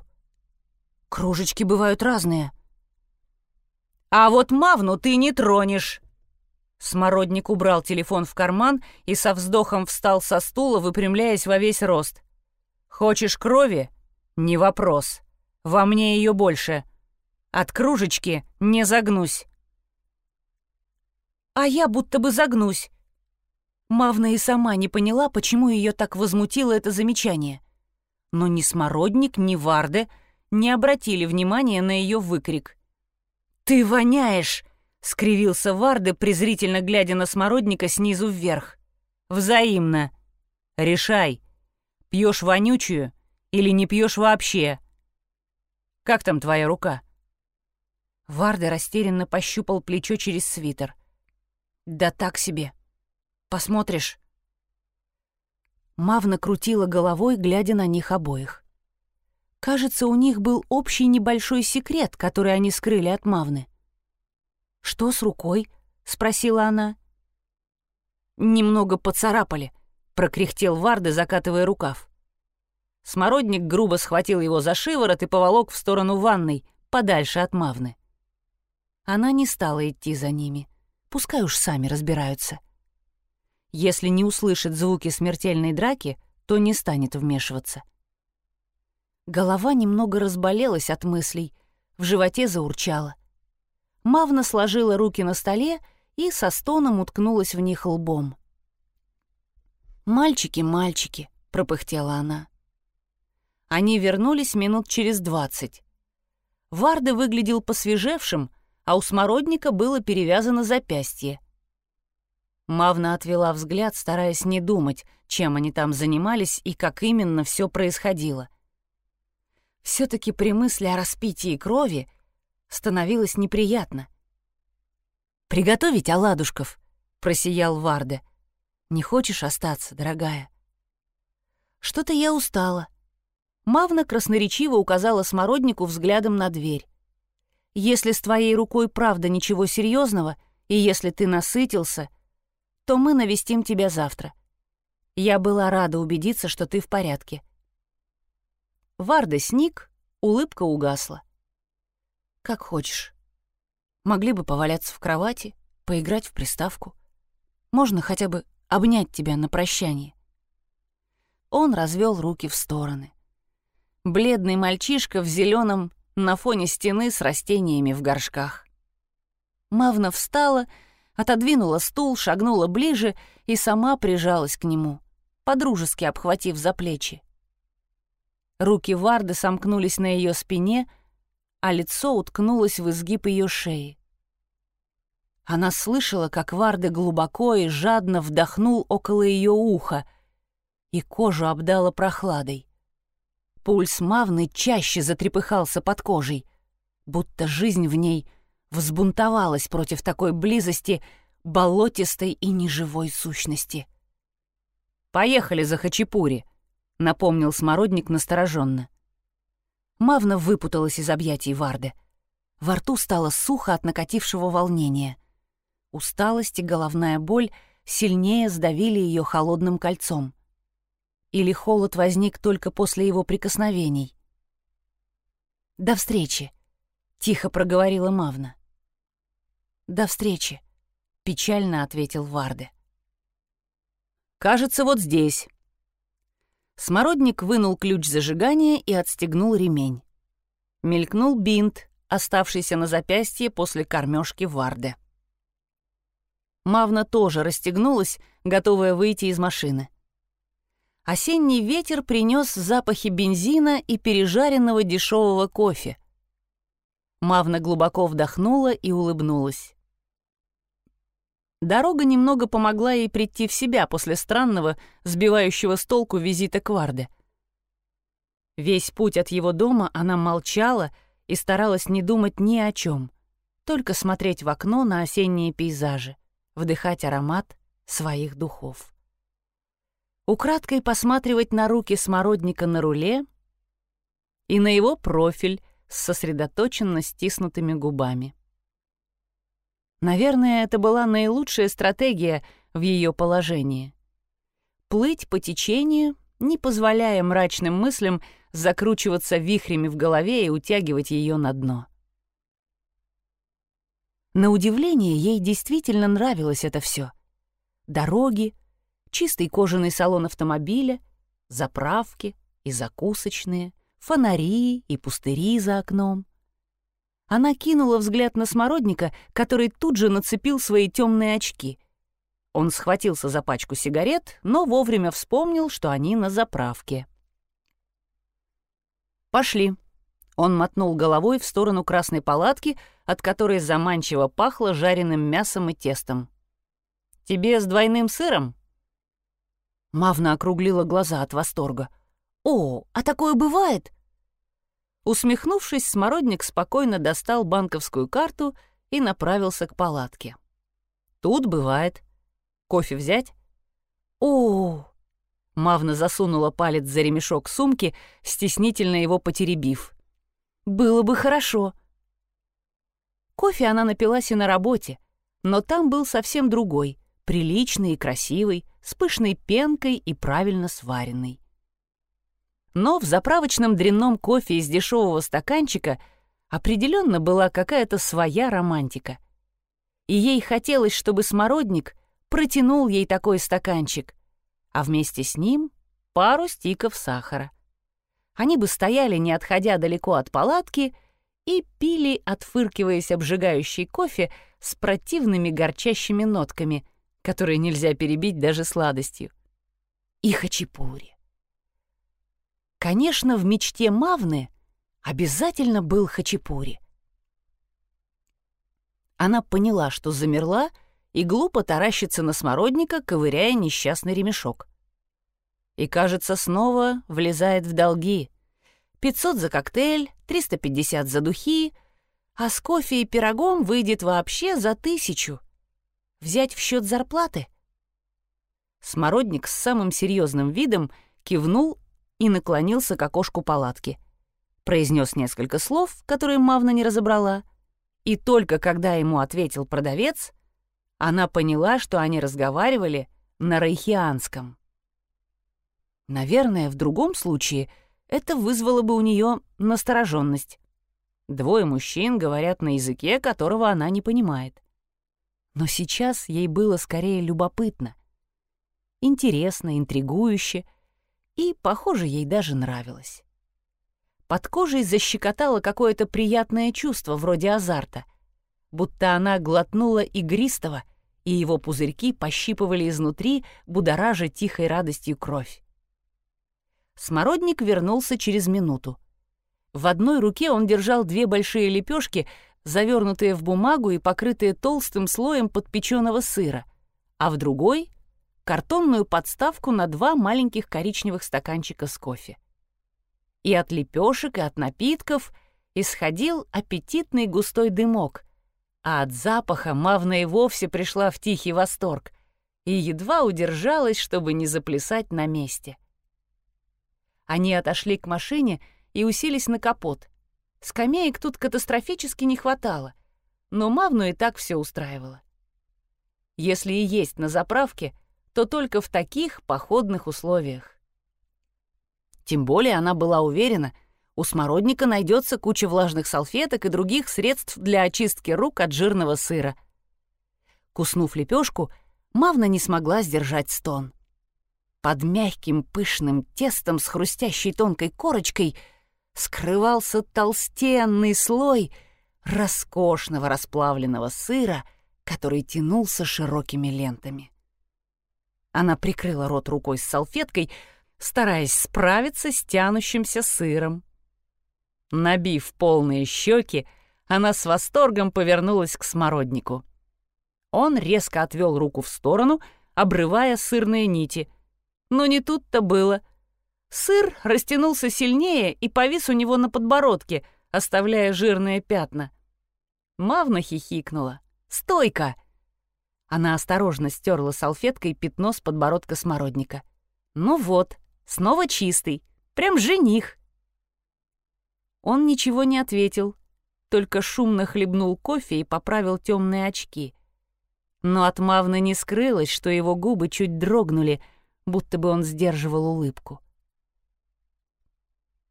Кружечки бывают разные». «А вот мавну ты не тронешь!» Смородник убрал телефон в карман и со вздохом встал со стула, выпрямляясь во весь рост. «Хочешь крови? Не вопрос. Во мне ее больше. От кружечки не загнусь». «А я будто бы загнусь». Мавна и сама не поняла, почему ее так возмутило это замечание. Но ни Смородник, ни Варде не обратили внимания на ее выкрик. «Ты воняешь!» — скривился Варды, презрительно глядя на смородника снизу вверх. «Взаимно. Решай, пьешь вонючую или не пьешь вообще. Как там твоя рука?» Варды растерянно пощупал плечо через свитер. «Да так себе. Посмотришь?» Мавна крутила головой, глядя на них обоих. Кажется, у них был общий небольшой секрет, который они скрыли от Мавны. «Что с рукой?» — спросила она. «Немного поцарапали», — прокряхтел Варды, закатывая рукав. Смородник грубо схватил его за шиворот и поволок в сторону ванной, подальше от Мавны. Она не стала идти за ними. Пускай уж сами разбираются. Если не услышит звуки смертельной драки, то не станет вмешиваться. Голова немного разболелась от мыслей, в животе заурчала. Мавна сложила руки на столе и со стоном уткнулась в них лбом. «Мальчики, мальчики», — пропыхтела она. Они вернулись минут через двадцать. Варды выглядел посвежевшим, а у смородника было перевязано запястье. Мавна отвела взгляд, стараясь не думать, чем они там занимались и как именно все происходило. все таки при мысли о распитии крови становилось неприятно. «Приготовить оладушков?» — просиял Варде. «Не хочешь остаться, дорогая?» «Что-то я устала». Мавна красноречиво указала смороднику взглядом на дверь. «Если с твоей рукой правда ничего серьезного, и если ты насытился, то мы навестим тебя завтра. Я была рада убедиться, что ты в порядке». Варда сник, улыбка угасла. Как хочешь. Могли бы поваляться в кровати, поиграть в приставку. Можно хотя бы обнять тебя на прощание. Он развел руки в стороны. Бледный мальчишка в зеленом на фоне стены с растениями в горшках. Мавна встала, отодвинула стул, шагнула ближе и сама прижалась к нему, подружески обхватив за плечи. Руки Варды сомкнулись на ее спине — а лицо уткнулось в изгиб ее шеи. Она слышала, как Варды глубоко и жадно вдохнул около ее уха, и кожу обдала прохладой. Пульс Мавны чаще затрепыхался под кожей, будто жизнь в ней взбунтовалась против такой близости болотистой и неживой сущности. «Поехали за Хачапури», — напомнил Смородник настороженно. Мавна выпуталась из объятий Варды. Во рту стало сухо от накатившего волнения. Усталость и головная боль сильнее сдавили ее холодным кольцом. Или холод возник только после его прикосновений. «До встречи», — тихо проговорила Мавна. «До встречи», — печально ответил Варде. «Кажется, вот здесь», Смородник вынул ключ зажигания и отстегнул ремень. Мелькнул бинт, оставшийся на запястье после кормежки Варде. Мавна тоже расстегнулась, готовая выйти из машины. Осенний ветер принес запахи бензина и пережаренного дешевого кофе. Мавна глубоко вдохнула и улыбнулась. Дорога немного помогла ей прийти в себя после странного, сбивающего с толку визита Кварде. Весь путь от его дома она молчала и старалась не думать ни о чем, только смотреть в окно на осенние пейзажи, вдыхать аромат своих духов. украдкой посматривать на руки смородника на руле и на его профиль с сосредоточенно стиснутыми губами. Наверное, это была наилучшая стратегия в ее положении. Плыть по течению, не позволяя мрачным мыслям закручиваться вихрями в голове и утягивать ее на дно. На удивление, ей действительно нравилось это все. Дороги, чистый кожаный салон автомобиля, заправки и закусочные, фонари и пустыри за окном. Она кинула взгляд на смородника, который тут же нацепил свои темные очки. Он схватился за пачку сигарет, но вовремя вспомнил, что они на заправке. «Пошли», он мотнул головой в сторону красной палатки, от которой заманчиво пахло жареным мясом и тестом. «Тебе с двойным сыром?» Мавна округлила глаза от восторга. «О, а такое бывает?» Усмехнувшись, Смородник спокойно достал банковскую карту и направился к палатке. «Тут бывает. Кофе взять?» «О!» Мавна засунула палец за ремешок сумки, стеснительно его потеребив. Было бы хорошо. Кофе она напилась и на работе, но там был совсем другой, приличный и красивый, с пышной пенкой и правильно сваренный. Но в заправочном дрянном кофе из дешевого стаканчика определенно была какая-то своя романтика. И ей хотелось, чтобы смородник протянул ей такой стаканчик, а вместе с ним пару стиков сахара — они бы стояли, не отходя далеко от палатки, и пили, отфыркиваясь обжигающий кофе с противными горчащими нотками, которые нельзя перебить даже сладостью. И хачапури. Конечно, в мечте Мавны обязательно был хачапури. Она поняла, что замерла, и глупо таращится на смородника, ковыряя несчастный ремешок и, кажется, снова влезает в долги. 500 за коктейль, 350 за духи, а с кофе и пирогом выйдет вообще за тысячу. Взять в счет зарплаты? Смородник с самым серьезным видом кивнул и наклонился к окошку палатки. Произнес несколько слов, которые Мавна не разобрала, и только когда ему ответил продавец, она поняла, что они разговаривали на райхианском. Наверное, в другом случае это вызвало бы у нее настороженность. Двое мужчин говорят на языке, которого она не понимает. Но сейчас ей было скорее любопытно. Интересно, интригующе, и, похоже, ей даже нравилось. Под кожей защекотало какое-то приятное чувство вроде азарта, будто она глотнула игристого, и его пузырьки пощипывали изнутри, будоража тихой радостью кровь. Смородник вернулся через минуту. В одной руке он держал две большие лепешки, завернутые в бумагу и покрытые толстым слоем подпеченного сыра, а в другой — картонную подставку на два маленьких коричневых стаканчика с кофе. И от лепешек, и от напитков исходил аппетитный густой дымок, а от запаха Мавна и вовсе пришла в тихий восторг и едва удержалась, чтобы не заплясать на месте. Они отошли к машине и уселись на капот. Скамеек тут катастрофически не хватало, но Мавну и так все устраивало. Если и есть на заправке, то только в таких походных условиях. Тем более она была уверена, у смородника найдется куча влажных салфеток и других средств для очистки рук от жирного сыра. Куснув лепешку, Мавна не смогла сдержать стон. Под мягким пышным тестом с хрустящей тонкой корочкой скрывался толстенный слой роскошного расплавленного сыра, который тянулся широкими лентами. Она прикрыла рот рукой с салфеткой, стараясь справиться с тянущимся сыром. Набив полные щеки, она с восторгом повернулась к смороднику. Он резко отвел руку в сторону, обрывая сырные нити — но не тут-то было. Сыр растянулся сильнее и повис у него на подбородке, оставляя жирные пятна. Мавна хихикнула. «Стойка!» Она осторожно стерла салфеткой пятно с подбородка смородника. Ну вот, снова чистый, прям жених. Он ничего не ответил, только шумно хлебнул кофе и поправил темные очки. Но от Мавны не скрылось, что его губы чуть дрогнули, будто бы он сдерживал улыбку.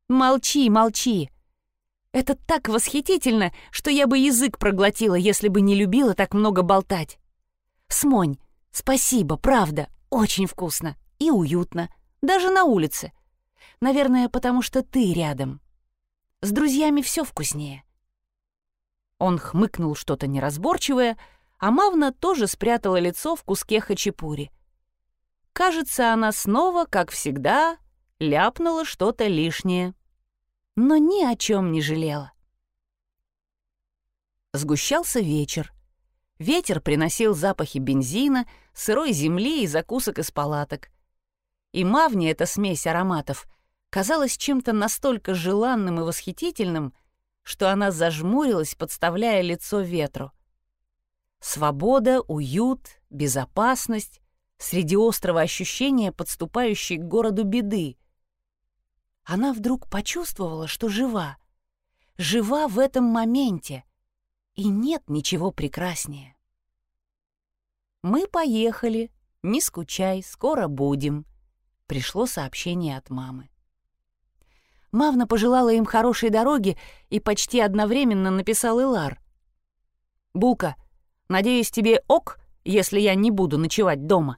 «Молчи, молчи!» Это так восхитительно, что я бы язык проглотила, если бы не любила так много болтать. Смонь, спасибо, правда, очень вкусно и уютно, даже на улице. Наверное, потому что ты рядом. С друзьями все вкуснее. Он хмыкнул что-то неразборчивое, а Мавна тоже спрятала лицо в куске хачапури. Кажется, она снова, как всегда, ляпнула что-то лишнее но ни о чем не жалела. Сгущался вечер. Ветер приносил запахи бензина, сырой земли и закусок из палаток. И Мавне эта смесь ароматов казалась чем-то настолько желанным и восхитительным, что она зажмурилась, подставляя лицо ветру. Свобода, уют, безопасность среди острого ощущения подступающей к городу беды — она вдруг почувствовала, что жива. Жива в этом моменте. И нет ничего прекраснее. «Мы поехали. Не скучай, скоро будем», — пришло сообщение от мамы. Мавна пожелала им хорошей дороги и почти одновременно написал Илар. «Булка, надеюсь, тебе ок, если я не буду ночевать дома?»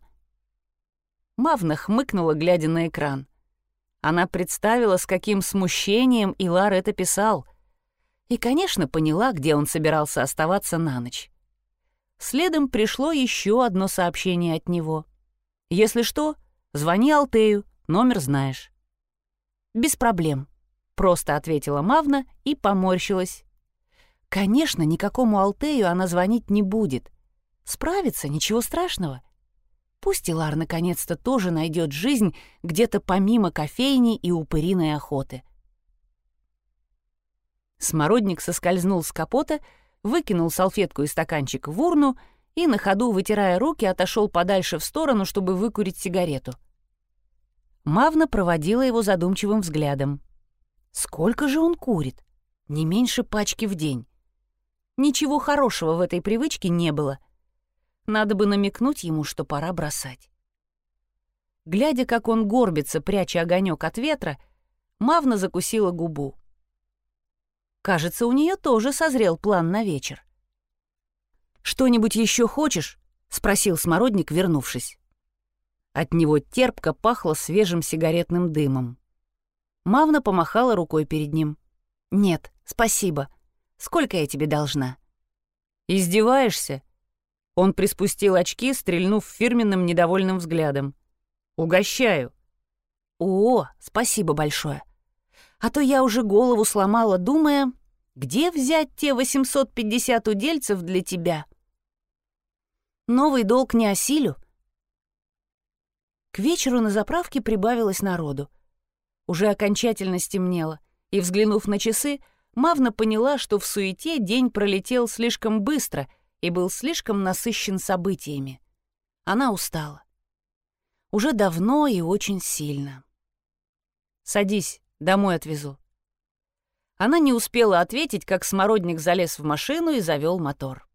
Мавна хмыкнула, глядя на экран. Она представила, с каким смущением Илар это писал. И, конечно, поняла, где он собирался оставаться на ночь. Следом пришло еще одно сообщение от него. «Если что, звони Алтею, номер знаешь». «Без проблем», — просто ответила Мавна и поморщилась. Конечно, никакому Алтею она звонить не будет. Справится, ничего страшного. Пусть Илар наконец-то тоже найдет жизнь где-то помимо кофейни и упыриной охоты. Смородник соскользнул с капота, выкинул салфетку и стаканчик в урну и, на ходу вытирая руки, отошел подальше в сторону, чтобы выкурить сигарету. Мавна проводила его задумчивым взглядом. Сколько же он курит? Не меньше пачки в день. Ничего хорошего в этой привычке не было — надо бы намекнуть ему, что пора бросать. Глядя, как он горбится, пряча огонек от ветра, Мавна закусила губу. Кажется, у нее тоже созрел план на вечер. «Что-нибудь еще хочешь?» — спросил Смородник, вернувшись. От него терпко пахло свежим сигаретным дымом. Мавна помахала рукой перед ним. «Нет, спасибо. Сколько я тебе должна?» «Издеваешься?» Он приспустил очки, стрельнув фирменным недовольным взглядом. «Угощаю». «О, спасибо большое. А то я уже голову сломала, думая, где взять те 850 удельцев для тебя? Новый долг не осилю». К вечеру на заправке прибавилось народу. Уже окончательно стемнело, и, взглянув на часы, Мавна поняла, что в суете день пролетел слишком быстро — и был слишком насыщен событиями. Она устала. Уже давно и очень сильно. «Садись, домой отвезу». Она не успела ответить, как смородник залез в машину и завел мотор.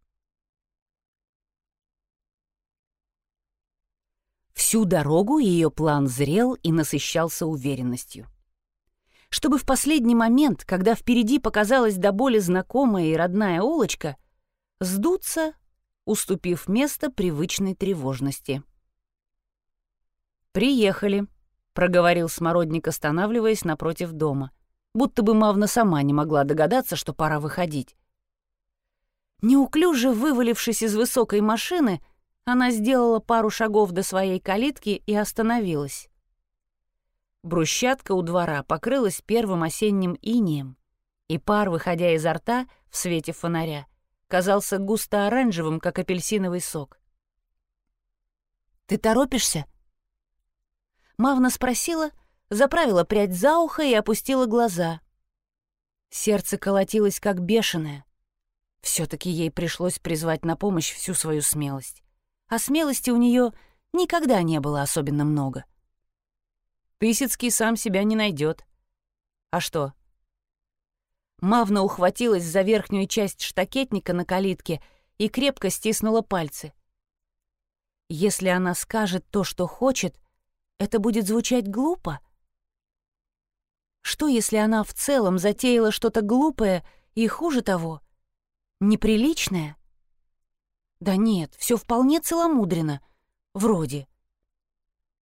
Всю дорогу ее план зрел и насыщался уверенностью. Чтобы в последний момент, когда впереди показалась до боли знакомая и родная улочка — сдуться, уступив место привычной тревожности. «Приехали», — проговорил Смородник, останавливаясь напротив дома, будто бы Мавна сама не могла догадаться, что пора выходить. Неуклюже вывалившись из высокой машины, она сделала пару шагов до своей калитки и остановилась. Брусчатка у двора покрылась первым осенним инием, и пар, выходя изо рта в свете фонаря, казался густо-оранжевым, как апельсиновый сок. «Ты торопишься?» Мавна спросила, заправила прядь за ухо и опустила глаза. Сердце колотилось, как бешеное. все таки ей пришлось призвать на помощь всю свою смелость. А смелости у нее никогда не было особенно много. Тысяцкий сам себя не найдет. А что? Мавна ухватилась за верхнюю часть штакетника на калитке и крепко стиснула пальцы. Если она скажет то, что хочет, это будет звучать глупо. Что, если она в целом затеяла что-то глупое и, хуже того, неприличное? Да нет, все вполне целомудренно. Вроде.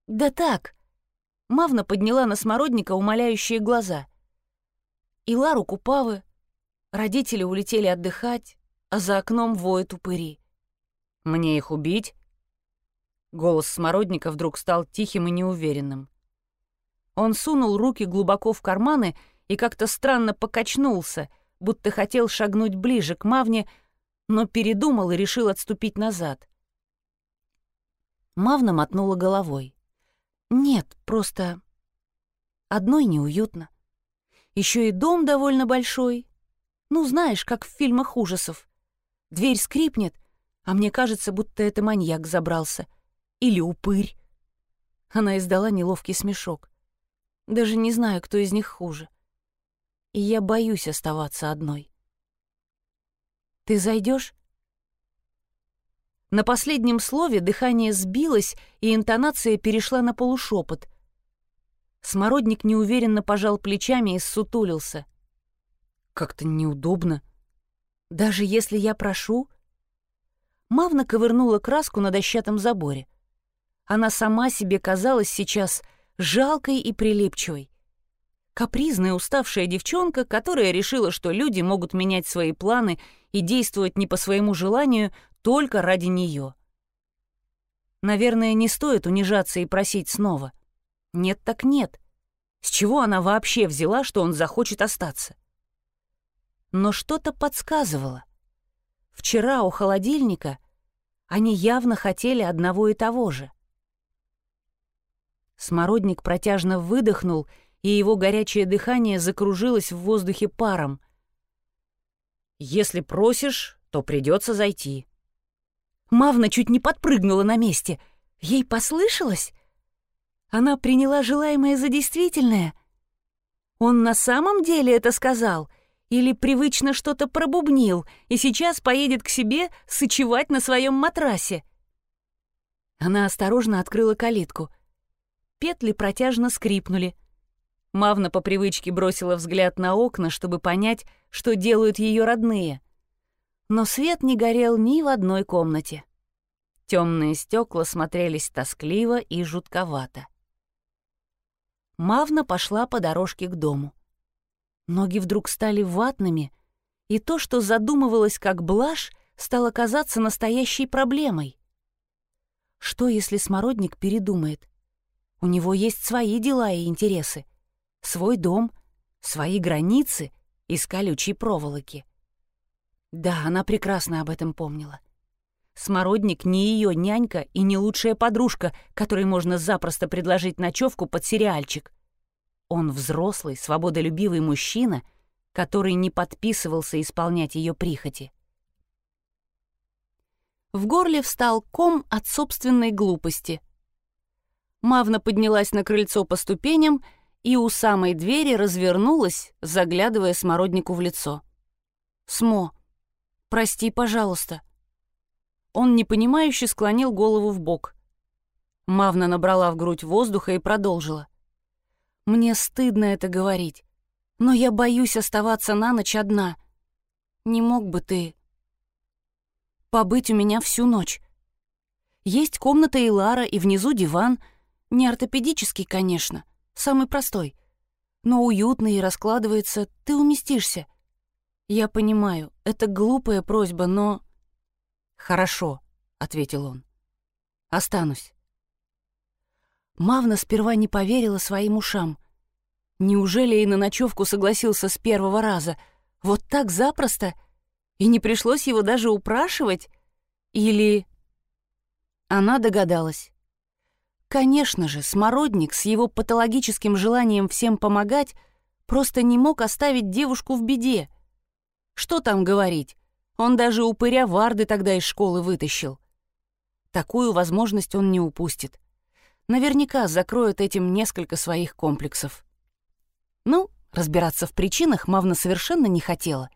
Да так. Мавна подняла на смородника умоляющие глаза. И Лару Купавы. Родители улетели отдыхать, а за окном воют упыри. «Мне их убить?» Голос смородника вдруг стал тихим и неуверенным. Он сунул руки глубоко в карманы и как-то странно покачнулся, будто хотел шагнуть ближе к Мавне, но передумал и решил отступить назад. Мавна мотнула головой. «Нет, просто... одной неуютно. Еще и дом довольно большой. Ну, знаешь, как в фильмах ужасов. Дверь скрипнет, а мне кажется, будто это маньяк забрался. Или упырь». Она издала неловкий смешок. Даже не знаю, кто из них хуже. И я боюсь оставаться одной. Ты зайдешь? На последнем слове дыхание сбилось, и интонация перешла на полушепот. Смородник неуверенно пожал плечами и ссутулился. «Как-то неудобно. Даже если я прошу...» Мавна ковырнула краску на дощатом заборе. Она сама себе казалась сейчас жалкой и прилипчивой. Капризная уставшая девчонка, которая решила, что люди могут менять свои планы и действовать не по своему желанию только ради нее. Наверное, не стоит унижаться и просить снова. Нет так нет. С чего она вообще взяла, что он захочет остаться? Но что-то подсказывало. Вчера у холодильника они явно хотели одного и того же. Смородник протяжно выдохнул и, его горячее дыхание закружилось в воздухе паром. «Если просишь, то придется зайти». Мавна чуть не подпрыгнула на месте. Ей послышалось? Она приняла желаемое за действительное. Он на самом деле это сказал или привычно что-то пробубнил и сейчас поедет к себе сычевать на своем матрасе? Она осторожно открыла калитку. Петли протяжно скрипнули — Мавна по привычке бросила взгляд на окна, чтобы понять, что делают ее родные. Но свет не горел ни в одной комнате. Темные стекла смотрелись тоскливо и жутковато. Мавна пошла по дорожке к дому. Ноги вдруг стали ватными, и то, что задумывалось как блажь, стало казаться настоящей проблемой. Что, если смородник передумает? У него есть свои дела и интересы — свой дом, свои границы из колючей проволоки. Да, она прекрасно об этом помнила. Смородник не ее нянька и не лучшая подружка, которой можно запросто предложить ночевку под сериальчик. Он взрослый, свободолюбивый мужчина, который не подписывался исполнять ее прихоти. В горле встал ком от собственной глупости. Мавна поднялась на крыльцо по ступеням и у самой двери развернулась, заглядывая смороднику в лицо. «Смо, прости, пожалуйста». Он непонимающе склонил голову в бок. Мавна набрала в грудь воздуха и продолжила. «Мне стыдно это говорить, но я боюсь оставаться на ночь одна. Не мог бы ты побыть у меня всю ночь? Есть комната и Лара, и внизу диван, не ортопедический, конечно, самый простой. Но уютный и раскладывается, ты уместишься. Я понимаю, это глупая просьба, но... Хорошо, ответил он. Останусь. Мавна сперва не поверила своим ушам. Неужели и на ночевку согласился с первого раза? Вот так запросто? И не пришлось его даже упрашивать? Или... Она догадалась. Конечно же, Смородник с его патологическим желанием всем помогать просто не мог оставить девушку в беде. Что там говорить? Он даже упыря Варды тогда из школы вытащил. Такую возможность он не упустит. наверняка закроет этим несколько своих комплексов. Ну, разбираться в причинах Мавна совершенно не хотела.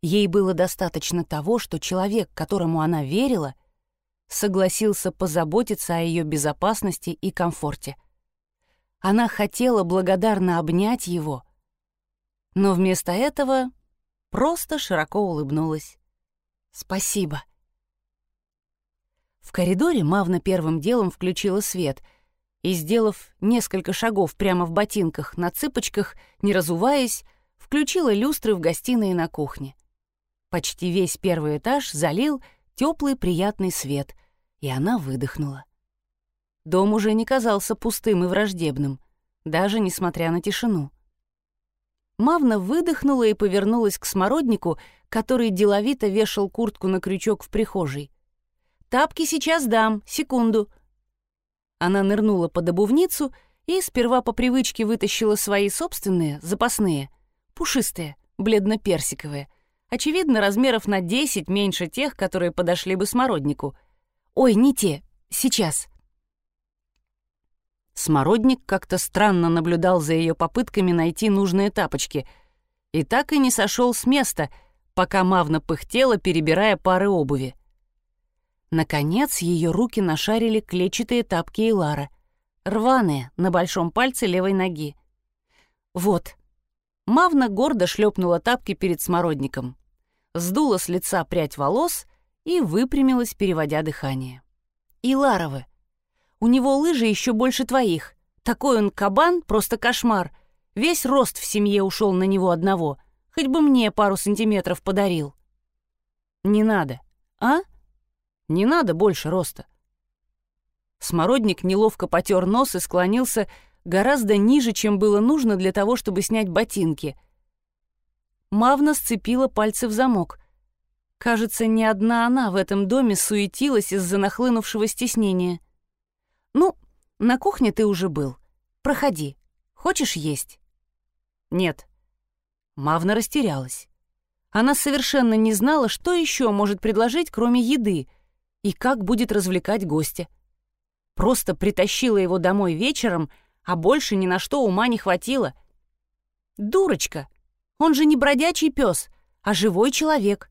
Ей было достаточно того, что человек, которому она верила, согласился позаботиться о ее безопасности и комфорте. Она хотела благодарно обнять его, но вместо этого просто широко улыбнулась. «Спасибо». В коридоре Мавна первым делом включила свет и, сделав несколько шагов прямо в ботинках на цыпочках, не разуваясь, включила люстры в гостиной и на кухне. Почти весь первый этаж залил теплый приятный свет, и она выдохнула. Дом уже не казался пустым и враждебным, даже несмотря на тишину. Мавна выдохнула и повернулась к смороднику, который деловито вешал куртку на крючок в прихожей. «Тапки сейчас дам, секунду». Она нырнула под обувницу и сперва по привычке вытащила свои собственные, запасные, пушистые, бледно-персиковые, очевидно, размеров на 10 меньше тех, которые подошли бы смороднику. «Ой, не те, сейчас». Смородник как-то странно наблюдал за ее попытками найти нужные тапочки и так и не сошел с места, пока Мавна пыхтела, перебирая пары обуви. Наконец ее руки нашарили клетчатые тапки Илара, рваные, на большом пальце левой ноги. «Вот». Мавна гордо шлепнула тапки перед смородником, сдула с лица прядь волос и выпрямилась, переводя дыхание. «Иларовы, у него лыжи еще больше твоих. Такой он кабан, просто кошмар. Весь рост в семье ушел на него одного. Хоть бы мне пару сантиметров подарил. Не надо. А? Не надо больше роста. Смородник неловко потер нос и склонился гораздо ниже, чем было нужно для того, чтобы снять ботинки. Мавна сцепила пальцы в замок. Кажется, не одна она в этом доме суетилась из-за нахлынувшего стеснения. «Ну, на кухне ты уже был. Проходи. Хочешь есть?» «Нет». Мавна растерялась. Она совершенно не знала, что еще может предложить, кроме еды, и как будет развлекать гостя. Просто притащила его домой вечером, а больше ни на что ума не хватило. «Дурочка! Он же не бродячий пес, а живой человек.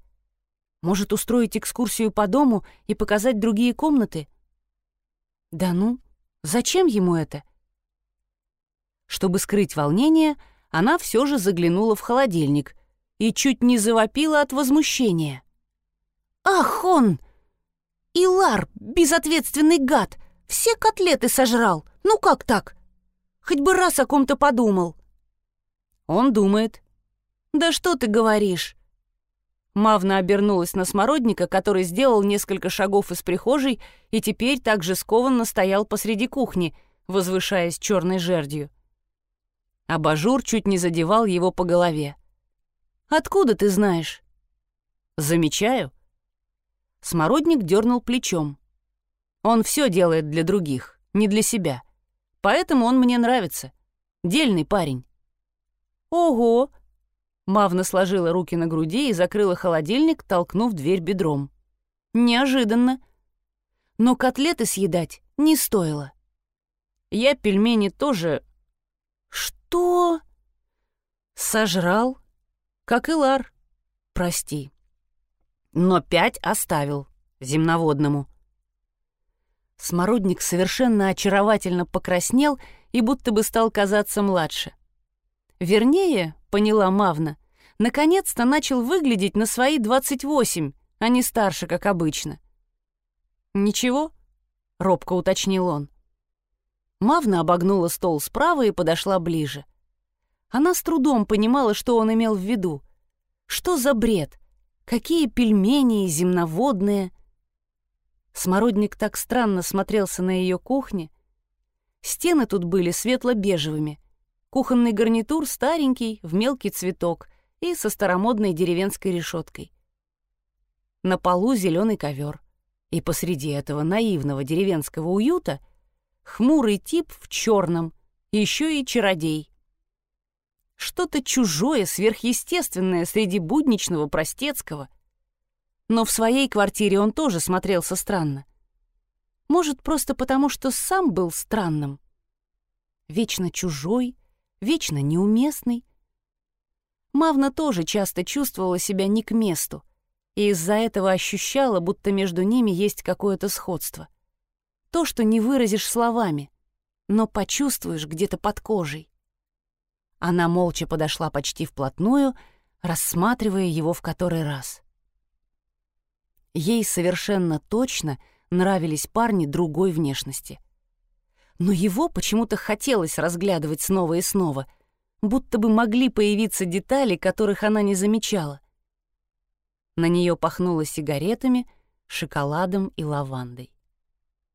Может устроить экскурсию по дому и показать другие комнаты?» Да ну, зачем ему это? Чтобы скрыть волнение, она все же заглянула в холодильник и чуть не завопила от возмущения. «Ах он! Илар, безответственный гад! Все котлеты сожрал! Ну как так? Хоть бы раз о ком-то подумал!» Он думает. «Да что ты говоришь? Мавна обернулась на смородника, который сделал несколько шагов из прихожей и теперь также скованно стоял посреди кухни, возвышаясь черной жердью. Абажур чуть не задевал его по голове. «Откуда ты знаешь?» «Замечаю». Смородник дернул плечом. «Он все делает для других, не для себя. Поэтому он мне нравится. Дельный парень». «Ого!» Мавна сложила руки на груди и закрыла холодильник, толкнув дверь бедром. Неожиданно. Но котлеты съедать не стоило. Я пельмени тоже... Что? Сожрал? Как и Лар. Прости. Но пять оставил земноводному. Смородник совершенно очаровательно покраснел и будто бы стал казаться младше. Вернее, поняла Мавна, наконец-то начал выглядеть на свои 28, а не старше, как обычно. «Ничего?» — робко уточнил он. Мавна обогнула стол справа и подошла ближе. Она с трудом понимала, что он имел в виду. Что за бред? Какие пельмени земноводные? Смородник так странно смотрелся на ее кухне. Стены тут были светло-бежевыми, Кухонный гарнитур старенький, в мелкий цветок и со старомодной деревенской решеткой. На полу зеленый ковер. И посреди этого наивного деревенского уюта хмурый тип в черном, еще и чародей. Что-то чужое, сверхъестественное среди будничного, простецкого. Но в своей квартире он тоже смотрелся странно. Может, просто потому, что сам был странным? Вечно чужой, вечно неуместный. Мавна тоже часто чувствовала себя не к месту, и из-за этого ощущала, будто между ними есть какое-то сходство. То, что не выразишь словами, но почувствуешь где-то под кожей. Она молча подошла почти вплотную, рассматривая его в который раз. Ей совершенно точно нравились парни другой внешности. Но его почему-то хотелось разглядывать снова и снова, будто бы могли появиться детали, которых она не замечала. На нее пахнуло сигаретами, шоколадом и лавандой.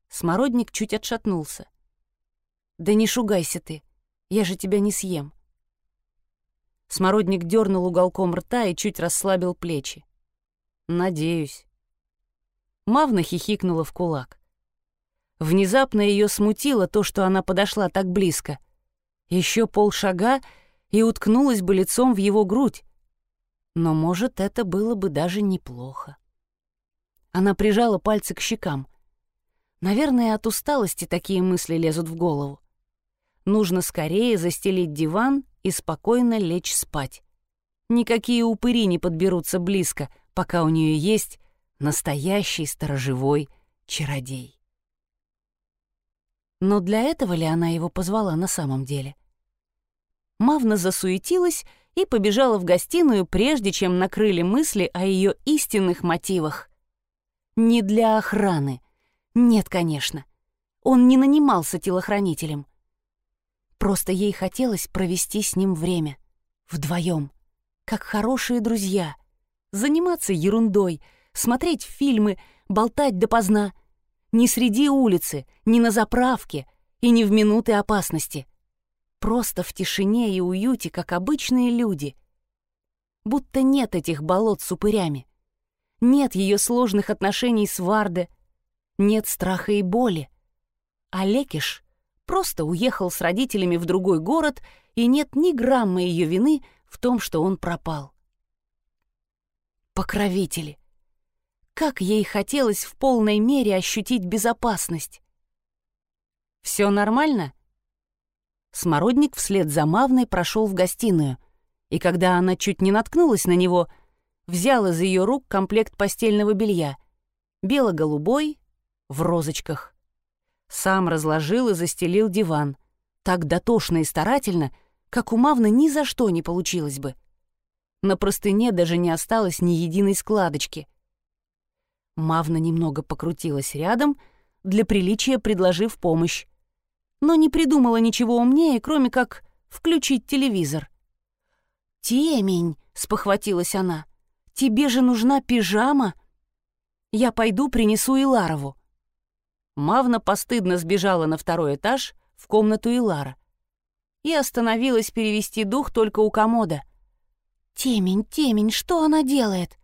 Смородник чуть отшатнулся. «Да не шугайся ты, я же тебя не съем». Смородник дернул уголком рта и чуть расслабил плечи. «Надеюсь». Мавна хихикнула в кулак. Внезапно ее смутило то, что она подошла так близко. Еще полшага и уткнулась бы лицом в его грудь. Но, может, это было бы даже неплохо. Она прижала пальцы к щекам. Наверное, от усталости такие мысли лезут в голову. Нужно скорее застелить диван и спокойно лечь спать. Никакие упыри не подберутся близко, пока у нее есть настоящий сторожевой чародей. Но для этого ли она его позвала на самом деле? Мавна засуетилась и побежала в гостиную, прежде чем накрыли мысли о ее истинных мотивах. Не для охраны. Нет, конечно. Он не нанимался телохранителем. Просто ей хотелось провести с ним время. Вдвоем. Как хорошие друзья. Заниматься ерундой — смотреть фильмы, болтать допоздна. Не среди улицы, не на заправке и не в минуты опасности. Просто в тишине и уюте, как обычные люди. Будто нет этих болот с упырями. Нет ее сложных отношений с Варде. Нет страха и боли. А Лекиш просто уехал с родителями в другой город, и нет ни грамма ее вины в том, что он пропал. Покровители. Как ей хотелось в полной мере ощутить безопасность. «Все нормально?» Смородник вслед за Мавной прошел в гостиную, и когда она чуть не наткнулась на него, взял из ее рук комплект постельного белья, бело-голубой, в розочках. Сам разложил и застелил диван, так дотошно и старательно, как у Мавны ни за что не получилось бы. На простыне даже не осталось ни единой складочки — Мавна немного покрутилась рядом, для приличия предложив помощь, но не придумала ничего умнее, кроме как включить телевизор. «Темень!» — спохватилась она. «Тебе же нужна пижама!» «Я пойду принесу Иларову». Мавна постыдно сбежала на второй этаж в комнату Илара и остановилась перевести дух только у комода. «Темень, темень, что она делает?»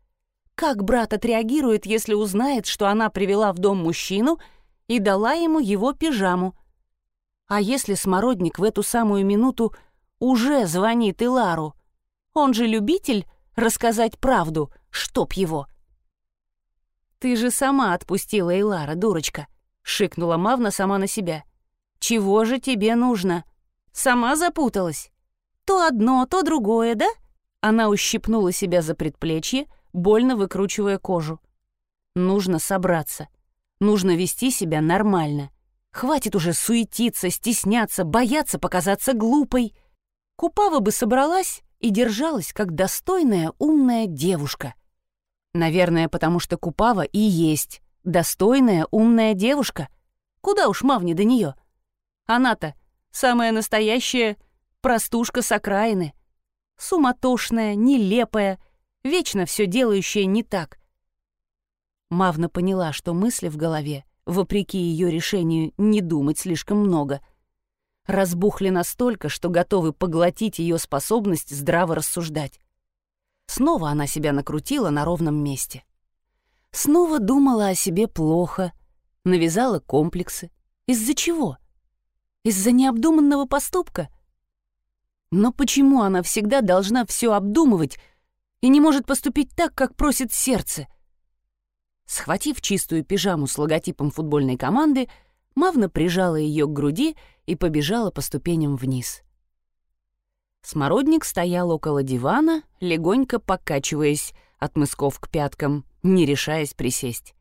Как брат отреагирует, если узнает, что она привела в дом мужчину и дала ему его пижаму? А если Смородник в эту самую минуту уже звонит Илару? Он же любитель рассказать правду, чтоб его. «Ты же сама отпустила Илара, дурочка», — шикнула Мавна сама на себя. «Чего же тебе нужно? Сама запуталась? То одно, то другое, да?» Она ущипнула себя за предплечье, больно выкручивая кожу. Нужно собраться. Нужно вести себя нормально. Хватит уже суетиться, стесняться, бояться показаться глупой. Купава бы собралась и держалась, как достойная умная девушка. Наверное, потому что Купава и есть достойная умная девушка. Куда уж мавни до нее? Она-то самая настоящая простушка с окраины. Суматошная, нелепая, вечно все делающая не так. Мавна поняла, что мысли в голове, вопреки ее решению не думать слишком много, разбухли настолько, что готовы поглотить ее способность здраво рассуждать. Снова она себя накрутила на ровном месте. Снова думала о себе плохо, навязала комплексы. Из-за чего? Из-за необдуманного поступка? Но почему она всегда должна все обдумывать, и не может поступить так, как просит сердце. Схватив чистую пижаму с логотипом футбольной команды, Мавна прижала ее к груди и побежала по ступеням вниз. Смородник стоял около дивана, легонько покачиваясь от мысков к пяткам, не решаясь присесть.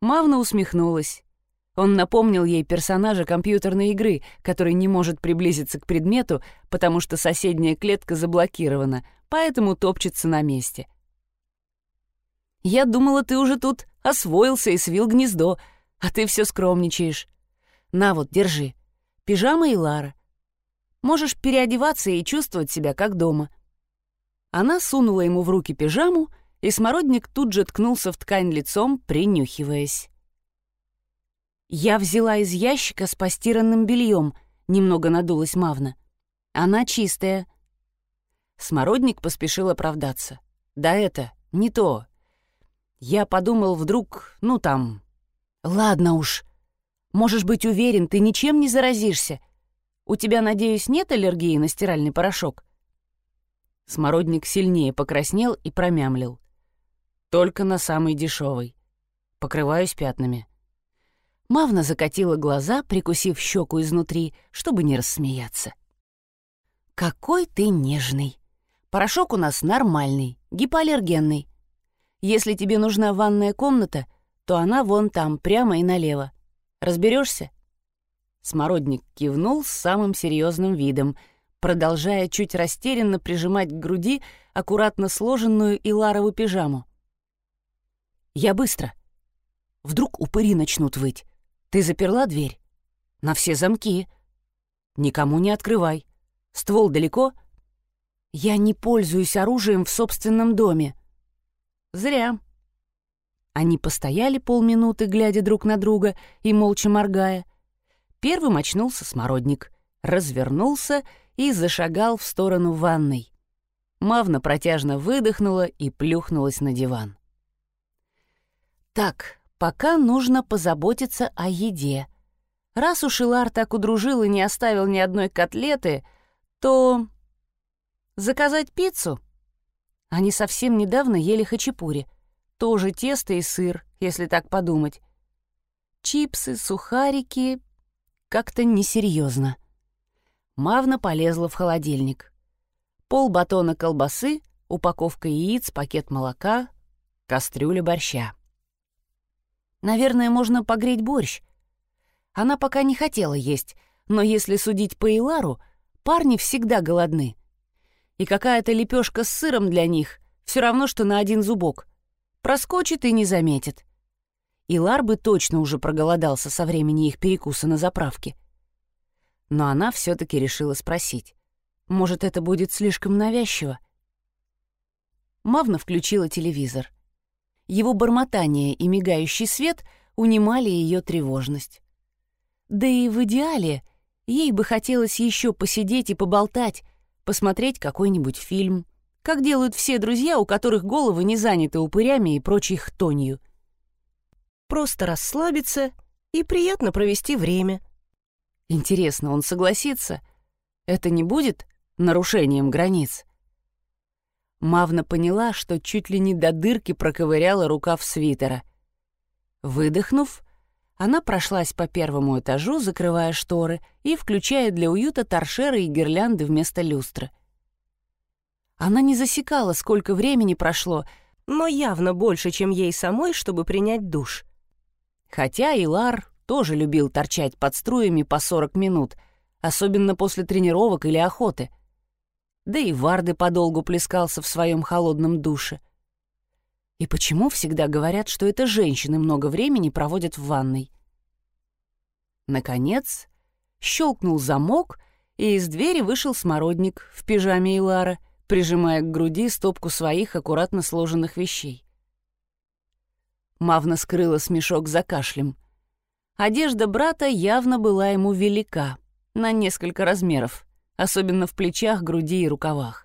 Мавна усмехнулась. Он напомнил ей персонажа компьютерной игры, который не может приблизиться к предмету, потому что соседняя клетка заблокирована, поэтому топчется на месте. «Я думала, ты уже тут освоился и свил гнездо, а ты все скромничаешь. На вот, держи. Пижама и Лара. Можешь переодеваться и чувствовать себя как дома». Она сунула ему в руки пижаму, и смородник тут же ткнулся в ткань лицом, принюхиваясь. «Я взяла из ящика с постиранным бельем», — немного надулась Мавна. «Она чистая». Смородник поспешил оправдаться. «Да это, не то. Я подумал вдруг, ну там... Ладно уж. Можешь быть уверен, ты ничем не заразишься. У тебя, надеюсь, нет аллергии на стиральный порошок?» Смородник сильнее покраснел и промямлил. «Только на самый дешевый. Покрываюсь пятнами». Мавна закатила глаза, прикусив щеку изнутри, чтобы не рассмеяться. «Какой ты нежный! Порошок у нас нормальный, гипоаллергенный. Если тебе нужна ванная комната, то она вон там, прямо и налево. Разберешься? Смородник кивнул с самым серьезным видом, продолжая чуть растерянно прижимать к груди аккуратно сложенную Иларову пижаму. «Я быстро. Вдруг упыри начнут выть. Ты заперла дверь? На все замки. Никому не открывай. Ствол далеко? Я не пользуюсь оружием в собственном доме. Зря. Они постояли полминуты, глядя друг на друга и молча моргая, Первым очнулся смородник, развернулся и зашагал в сторону ванной. Мавна протяжно выдохнула и плюхнулась на диван. «Так, пока нужно позаботиться о еде. Раз уж Илар так удружил и не оставил ни одной котлеты, то... заказать пиццу?» Они совсем недавно ели хачапури. Тоже тесто и сыр, если так подумать. Чипсы, сухарики, как-то несерьезно. Мавна полезла в холодильник. Пол батона колбасы, упаковка яиц, пакет молока, кастрюля борща. Наверное, можно погреть борщ. Она пока не хотела есть, но если судить по Илару, парни всегда голодны. И какая-то лепешка с сыром для них все равно, что на один зубок. Проскочит и не заметит. И Лар бы точно уже проголодался со времени их перекуса на заправке. Но она все таки решила спросить. Может, это будет слишком навязчиво? Мавна включила телевизор. Его бормотание и мигающий свет унимали ее тревожность. Да и в идеале ей бы хотелось еще посидеть и поболтать, посмотреть какой-нибудь фильм, как делают все друзья, у которых головы не заняты упырями и прочей хтонью — просто расслабиться и приятно провести время. Интересно, он согласится? Это не будет нарушением границ? Мавна поняла, что чуть ли не до дырки проковыряла рукав свитера. Выдохнув, она прошлась по первому этажу, закрывая шторы и включая для уюта торшеры и гирлянды вместо люстры. Она не засекала, сколько времени прошло, но явно больше, чем ей самой, чтобы принять душ. Хотя Илар тоже любил торчать под струями по 40 минут, особенно после тренировок или охоты. Да и Варды подолгу плескался в своем холодном душе. И почему всегда говорят, что это женщины много времени проводят в ванной? Наконец, щелкнул замок, и из двери вышел смородник в пижаме Илара, прижимая к груди стопку своих аккуратно сложенных вещей. Мавна скрыла смешок за кашлем. Одежда брата явно была ему велика, на несколько размеров, особенно в плечах, груди и рукавах.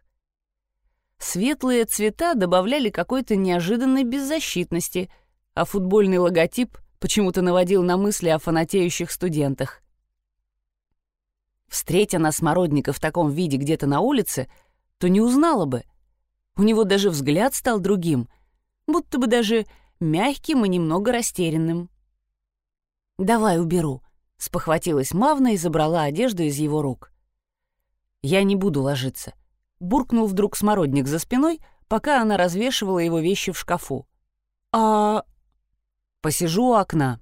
Светлые цвета добавляли какой-то неожиданной беззащитности, а футбольный логотип почему-то наводил на мысли о фанатеющих студентах. Встретя на Смородника в таком виде где-то на улице, то не узнала бы. У него даже взгляд стал другим, будто бы даже мягким и немного растерянным. «Давай уберу», — спохватилась Мавна и забрала одежду из его рук. «Я не буду ложиться», — буркнул вдруг смородник за спиной, пока она развешивала его вещи в шкафу. «А...» «Посижу у окна.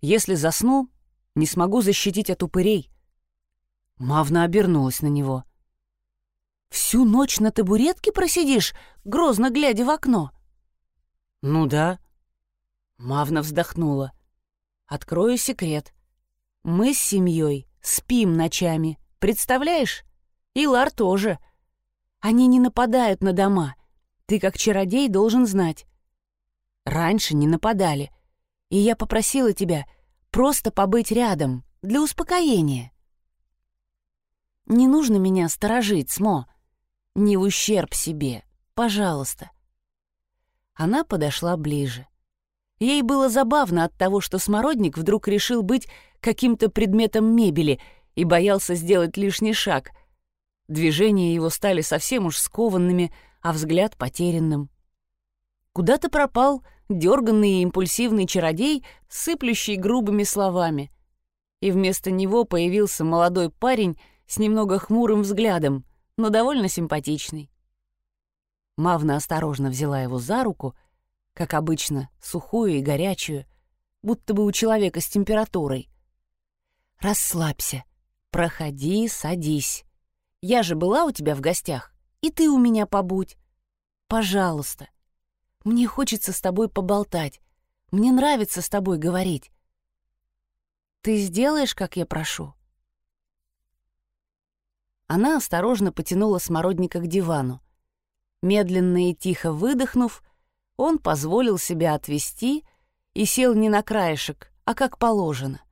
Если засну, не смогу защитить от упырей». Мавна обернулась на него. «Всю ночь на табуретке просидишь, грозно глядя в окно?» «Ну да». Мавна вздохнула. «Открою секрет. Мы с семьей спим ночами, представляешь? И Лар тоже. Они не нападают на дома. Ты, как чародей, должен знать. Раньше не нападали. И я попросила тебя просто побыть рядом, для успокоения. Не нужно меня сторожить, Смо. Не в ущерб себе, пожалуйста. Она подошла ближе. Ей было забавно от того, что Смородник вдруг решил быть каким-то предметом мебели и боялся сделать лишний шаг. Движения его стали совсем уж скованными, а взгляд потерянным. Куда-то пропал дерганный и импульсивный чародей, сыплющий грубыми словами. И вместо него появился молодой парень с немного хмурым взглядом, но довольно симпатичный. Мавна осторожно взяла его за руку, как обычно, сухую и горячую, будто бы у человека с температурой. «Расслабься, проходи, садись. Я же была у тебя в гостях, и ты у меня побудь. Пожалуйста. Мне хочется с тобой поболтать. Мне нравится с тобой говорить. Ты сделаешь, как я прошу?» Она осторожно потянула смородника к дивану. Медленно и тихо выдохнув, он позволил себя отвести и сел не на краешек, а как положено.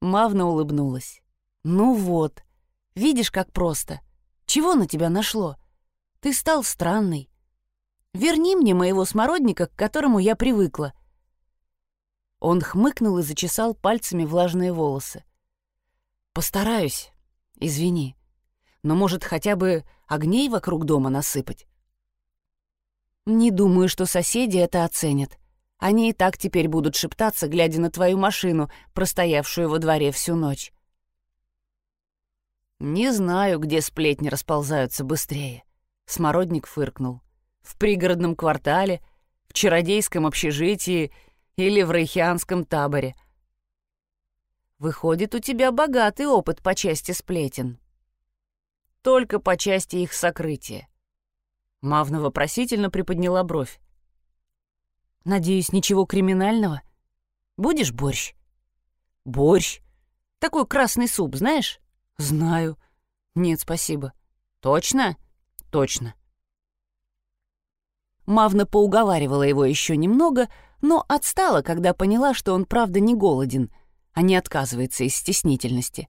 Мавна улыбнулась. «Ну вот, видишь, как просто. Чего на тебя нашло? Ты стал странный. Верни мне моего смородника, к которому я привыкла». Он хмыкнул и зачесал пальцами влажные волосы. «Постараюсь. Извини. Но, может, хотя бы огней вокруг дома насыпать?» «Не думаю, что соседи это оценят. Они и так теперь будут шептаться, глядя на твою машину, простоявшую во дворе всю ночь». «Не знаю, где сплетни расползаются быстрее», — Смородник фыркнул. «В пригородном квартале, в чародейском общежитии или в рейхианском таборе». «Выходит, у тебя богатый опыт по части сплетен». «Только по части их сокрытия. Мавна вопросительно приподняла бровь. «Надеюсь, ничего криминального? Будешь борщ?» «Борщ? Такой красный суп, знаешь?» «Знаю. Нет, спасибо». «Точно?» «Точно». Мавна поуговаривала его еще немного, но отстала, когда поняла, что он правда не голоден, а не отказывается из стеснительности.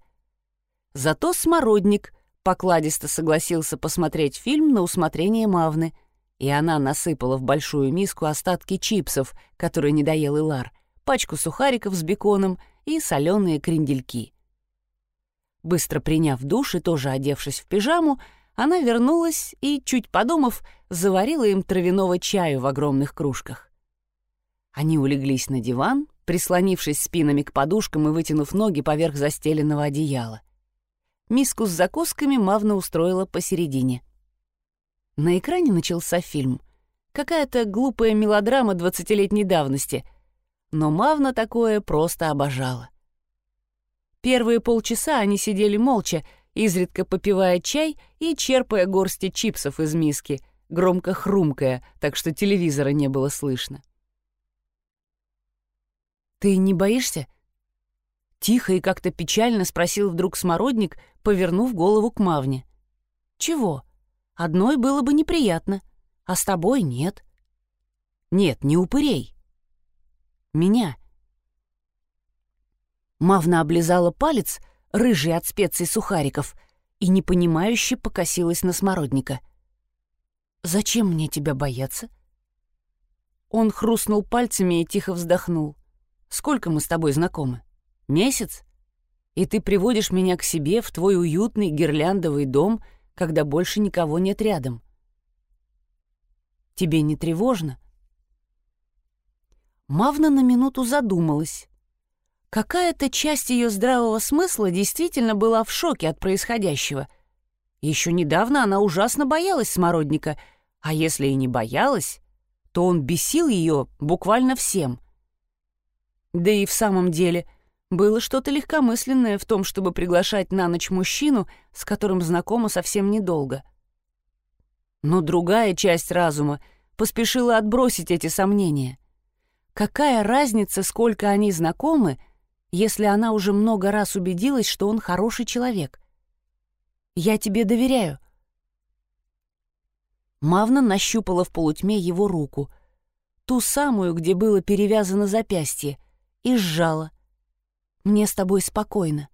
Зато смородник покладисто согласился посмотреть фильм на усмотрение Мавны, и она насыпала в большую миску остатки чипсов, которые не доел Илар, пачку сухариков с беконом и соленые крендельки. Быстро приняв душ и тоже одевшись в пижаму, она вернулась и, чуть подумав, заварила им травяного чаю в огромных кружках. Они улеглись на диван, прислонившись спинами к подушкам и вытянув ноги поверх застеленного одеяла. Миску с закусками Мавна устроила посередине. На экране начался фильм. Какая-то глупая мелодрама двадцатилетней давности. Но Мавна такое просто обожала. Первые полчаса они сидели молча, изредка попивая чай и черпая горсти чипсов из миски, громко хрумкая, так что телевизора не было слышно. «Ты не боишься?» Тихо и как-то печально спросил вдруг смородник, повернув голову к Мавне. «Чего? Одной было бы неприятно, а с тобой нет». «Нет, не упырей. Меня». Мавна облизала палец, рыжий от специй сухариков, и непонимающе покосилась на смородника. «Зачем мне тебя бояться?» Он хрустнул пальцами и тихо вздохнул. «Сколько мы с тобой знакомы?» Месяц? И ты приводишь меня к себе в твой уютный гирляндовый дом, когда больше никого нет рядом. Тебе не тревожно? Мавна на минуту задумалась. Какая-то часть ее здравого смысла действительно была в шоке от происходящего. Еще недавно она ужасно боялась смородника, а если и не боялась, то он бесил ее буквально всем. Да и в самом деле было что-то легкомысленное в том, чтобы приглашать на ночь мужчину, с которым знакома совсем недолго. Но другая часть разума поспешила отбросить эти сомнения. Какая разница, сколько они знакомы, если она уже много раз убедилась, что он хороший человек? Я тебе доверяю. Мавна нащупала в полутьме его руку, ту самую, где было перевязано запястье, и сжала. Мне с тобой спокойно.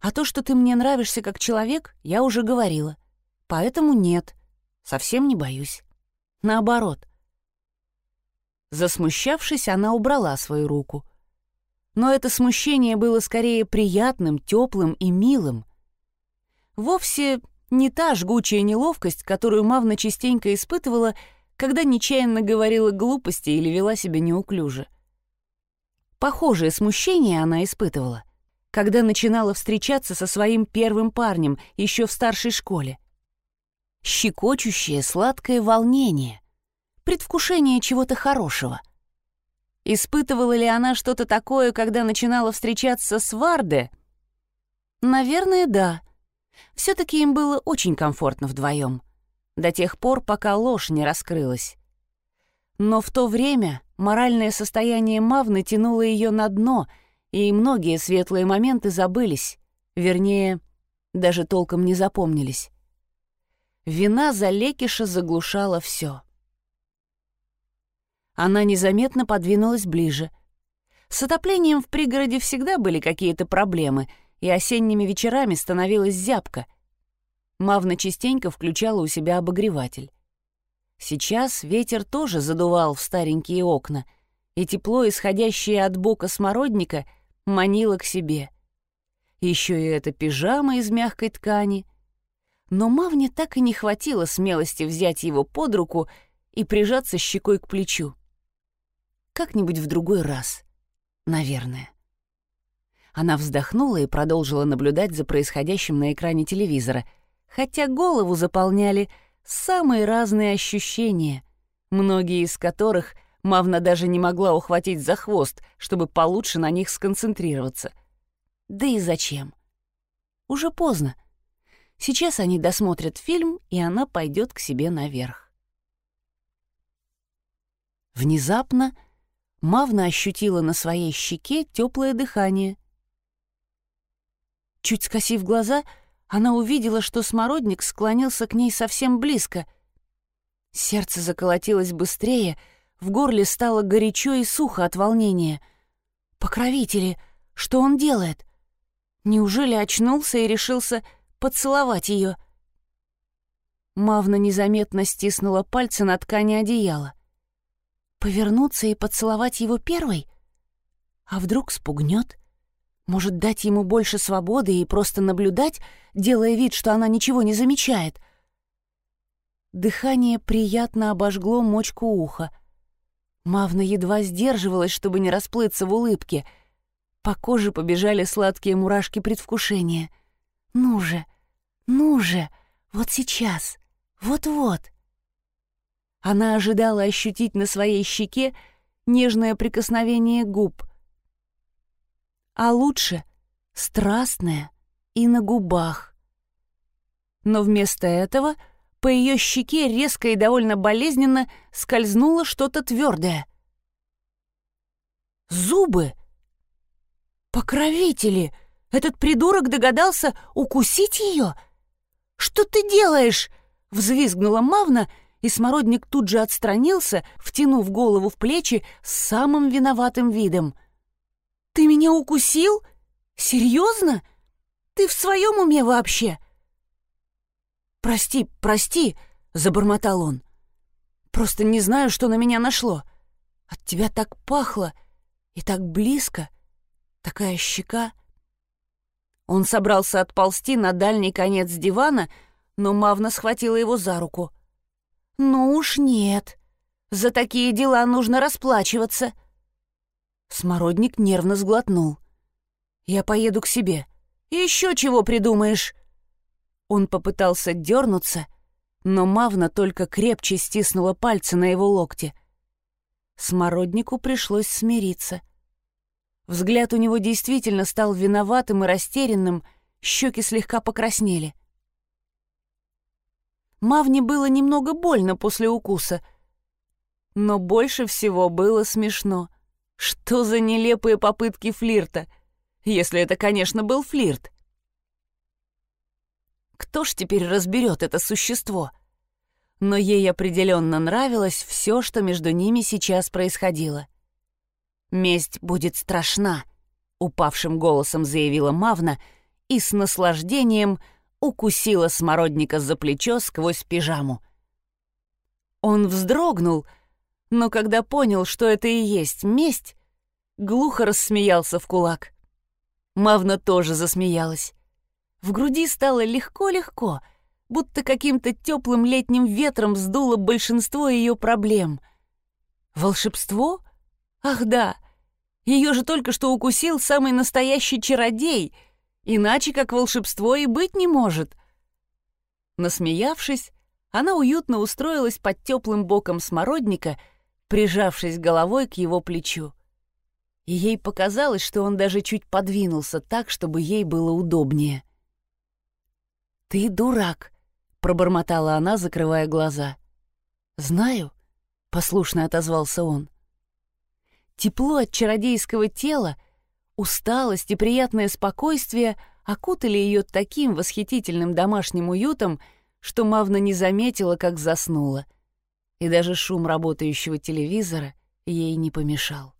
А то, что ты мне нравишься как человек, я уже говорила. Поэтому нет, совсем не боюсь. Наоборот. Засмущавшись, она убрала свою руку. Но это смущение было скорее приятным, теплым и милым. Вовсе не та жгучая неловкость, которую Мавна частенько испытывала, когда нечаянно говорила глупости или вела себя неуклюже. Похожее смущение она испытывала, когда начинала встречаться со своим первым парнем еще в старшей школе. Щекочущее сладкое волнение, предвкушение чего-то хорошего. Испытывала ли она что-то такое, когда начинала встречаться с Варде? Наверное, да. Все-таки им было очень комфортно вдвоем. До тех пор, пока ложь не раскрылась. Но в то время моральное состояние Мавны тянуло ее на дно, и многие светлые моменты забылись, вернее, даже толком не запомнились. Вина за Лекиша заглушала все. Она незаметно подвинулась ближе. С отоплением в пригороде всегда были какие-то проблемы, и осенними вечерами становилась зябко. Мавна частенько включала у себя обогреватель. Сейчас ветер тоже задувал в старенькие окна, и тепло, исходящее от бока смородника, манило к себе. Еще и эта пижама из мягкой ткани. Но Мавне так и не хватило смелости взять его под руку и прижаться щекой к плечу. Как-нибудь в другой раз, наверное. Она вздохнула и продолжила наблюдать за происходящим на экране телевизора, хотя голову заполняли — самые разные ощущения, многие из которых Мавна даже не могла ухватить за хвост, чтобы получше на них сконцентрироваться. Да и зачем? Уже поздно. Сейчас они досмотрят фильм, и она пойдет к себе наверх. Внезапно Мавна ощутила на своей щеке теплое дыхание. Чуть скосив глаза — она увидела, что смородник склонился к ней совсем близко. Сердце заколотилось быстрее, в горле стало горячо и сухо от волнения. «Покровители, что он делает? Неужели очнулся и решился поцеловать ее?» Мавна незаметно стиснула пальцы на ткани одеяла. «Повернуться и поцеловать его первой? А вдруг спугнет?» Может, дать ему больше свободы и просто наблюдать, делая вид, что она ничего не замечает? Дыхание приятно обожгло мочку уха. Мавна едва сдерживалась, чтобы не расплыться в улыбке. По коже побежали сладкие мурашки предвкушения. «Ну же, ну же, вот сейчас, вот-вот!» Она ожидала ощутить на своей щеке нежное прикосновение губ — а лучше страстная и на губах. Но вместо этого по ее щеке резко и довольно болезненно скользнуло что-то твердое. Зубы! Покровители! Этот придурок догадался укусить ее? Что ты делаешь? Взвизгнула Мавна, и смородник тут же отстранился, втянув голову в плечи с самым виноватым видом — «Ты меня укусил? Серьезно? Ты в своем уме вообще?» «Прости, прости», — забормотал он. «Просто не знаю, что на меня нашло. От тебя так пахло и так близко. Такая щека». Он собрался отползти на дальний конец дивана, но Мавна схватила его за руку. «Ну уж нет. За такие дела нужно расплачиваться». Смородник нервно сглотнул. «Я поеду к себе. Еще чего придумаешь?» Он попытался дернуться, но Мавна только крепче стиснула пальцы на его локте. Смороднику пришлось смириться. Взгляд у него действительно стал виноватым и растерянным, щеки слегка покраснели. Мавне было немного больно после укуса, но больше всего было смешно. Что за нелепые попытки флирта? Если это, конечно, был флирт. Кто ж теперь разберет это существо? Но ей определенно нравилось все, что между ними сейчас происходило. «Месть будет страшна», — упавшим голосом заявила Мавна и с наслаждением укусила смородника за плечо сквозь пижаму. Он вздрогнул, но когда понял, что это и есть месть, глухо рассмеялся в кулак. Мавна тоже засмеялась. В груди стало легко-легко, будто каким-то теплым летним ветром сдуло большинство ее проблем. Волшебство? Ах да, ее же только что укусил самый настоящий чародей, иначе как волшебство и быть не может. Насмеявшись, она уютно устроилась под теплым боком смородника, прижавшись головой к его плечу. И ей показалось, что он даже чуть подвинулся так, чтобы ей было удобнее. «Ты дурак», — пробормотала она, закрывая глаза. «Знаю», — послушно отозвался он. Тепло от чародейского тела, усталость и приятное спокойствие окутали ее таким восхитительным домашним уютом, что Мавна не заметила, как заснула, и даже шум работающего телевизора ей не помешал.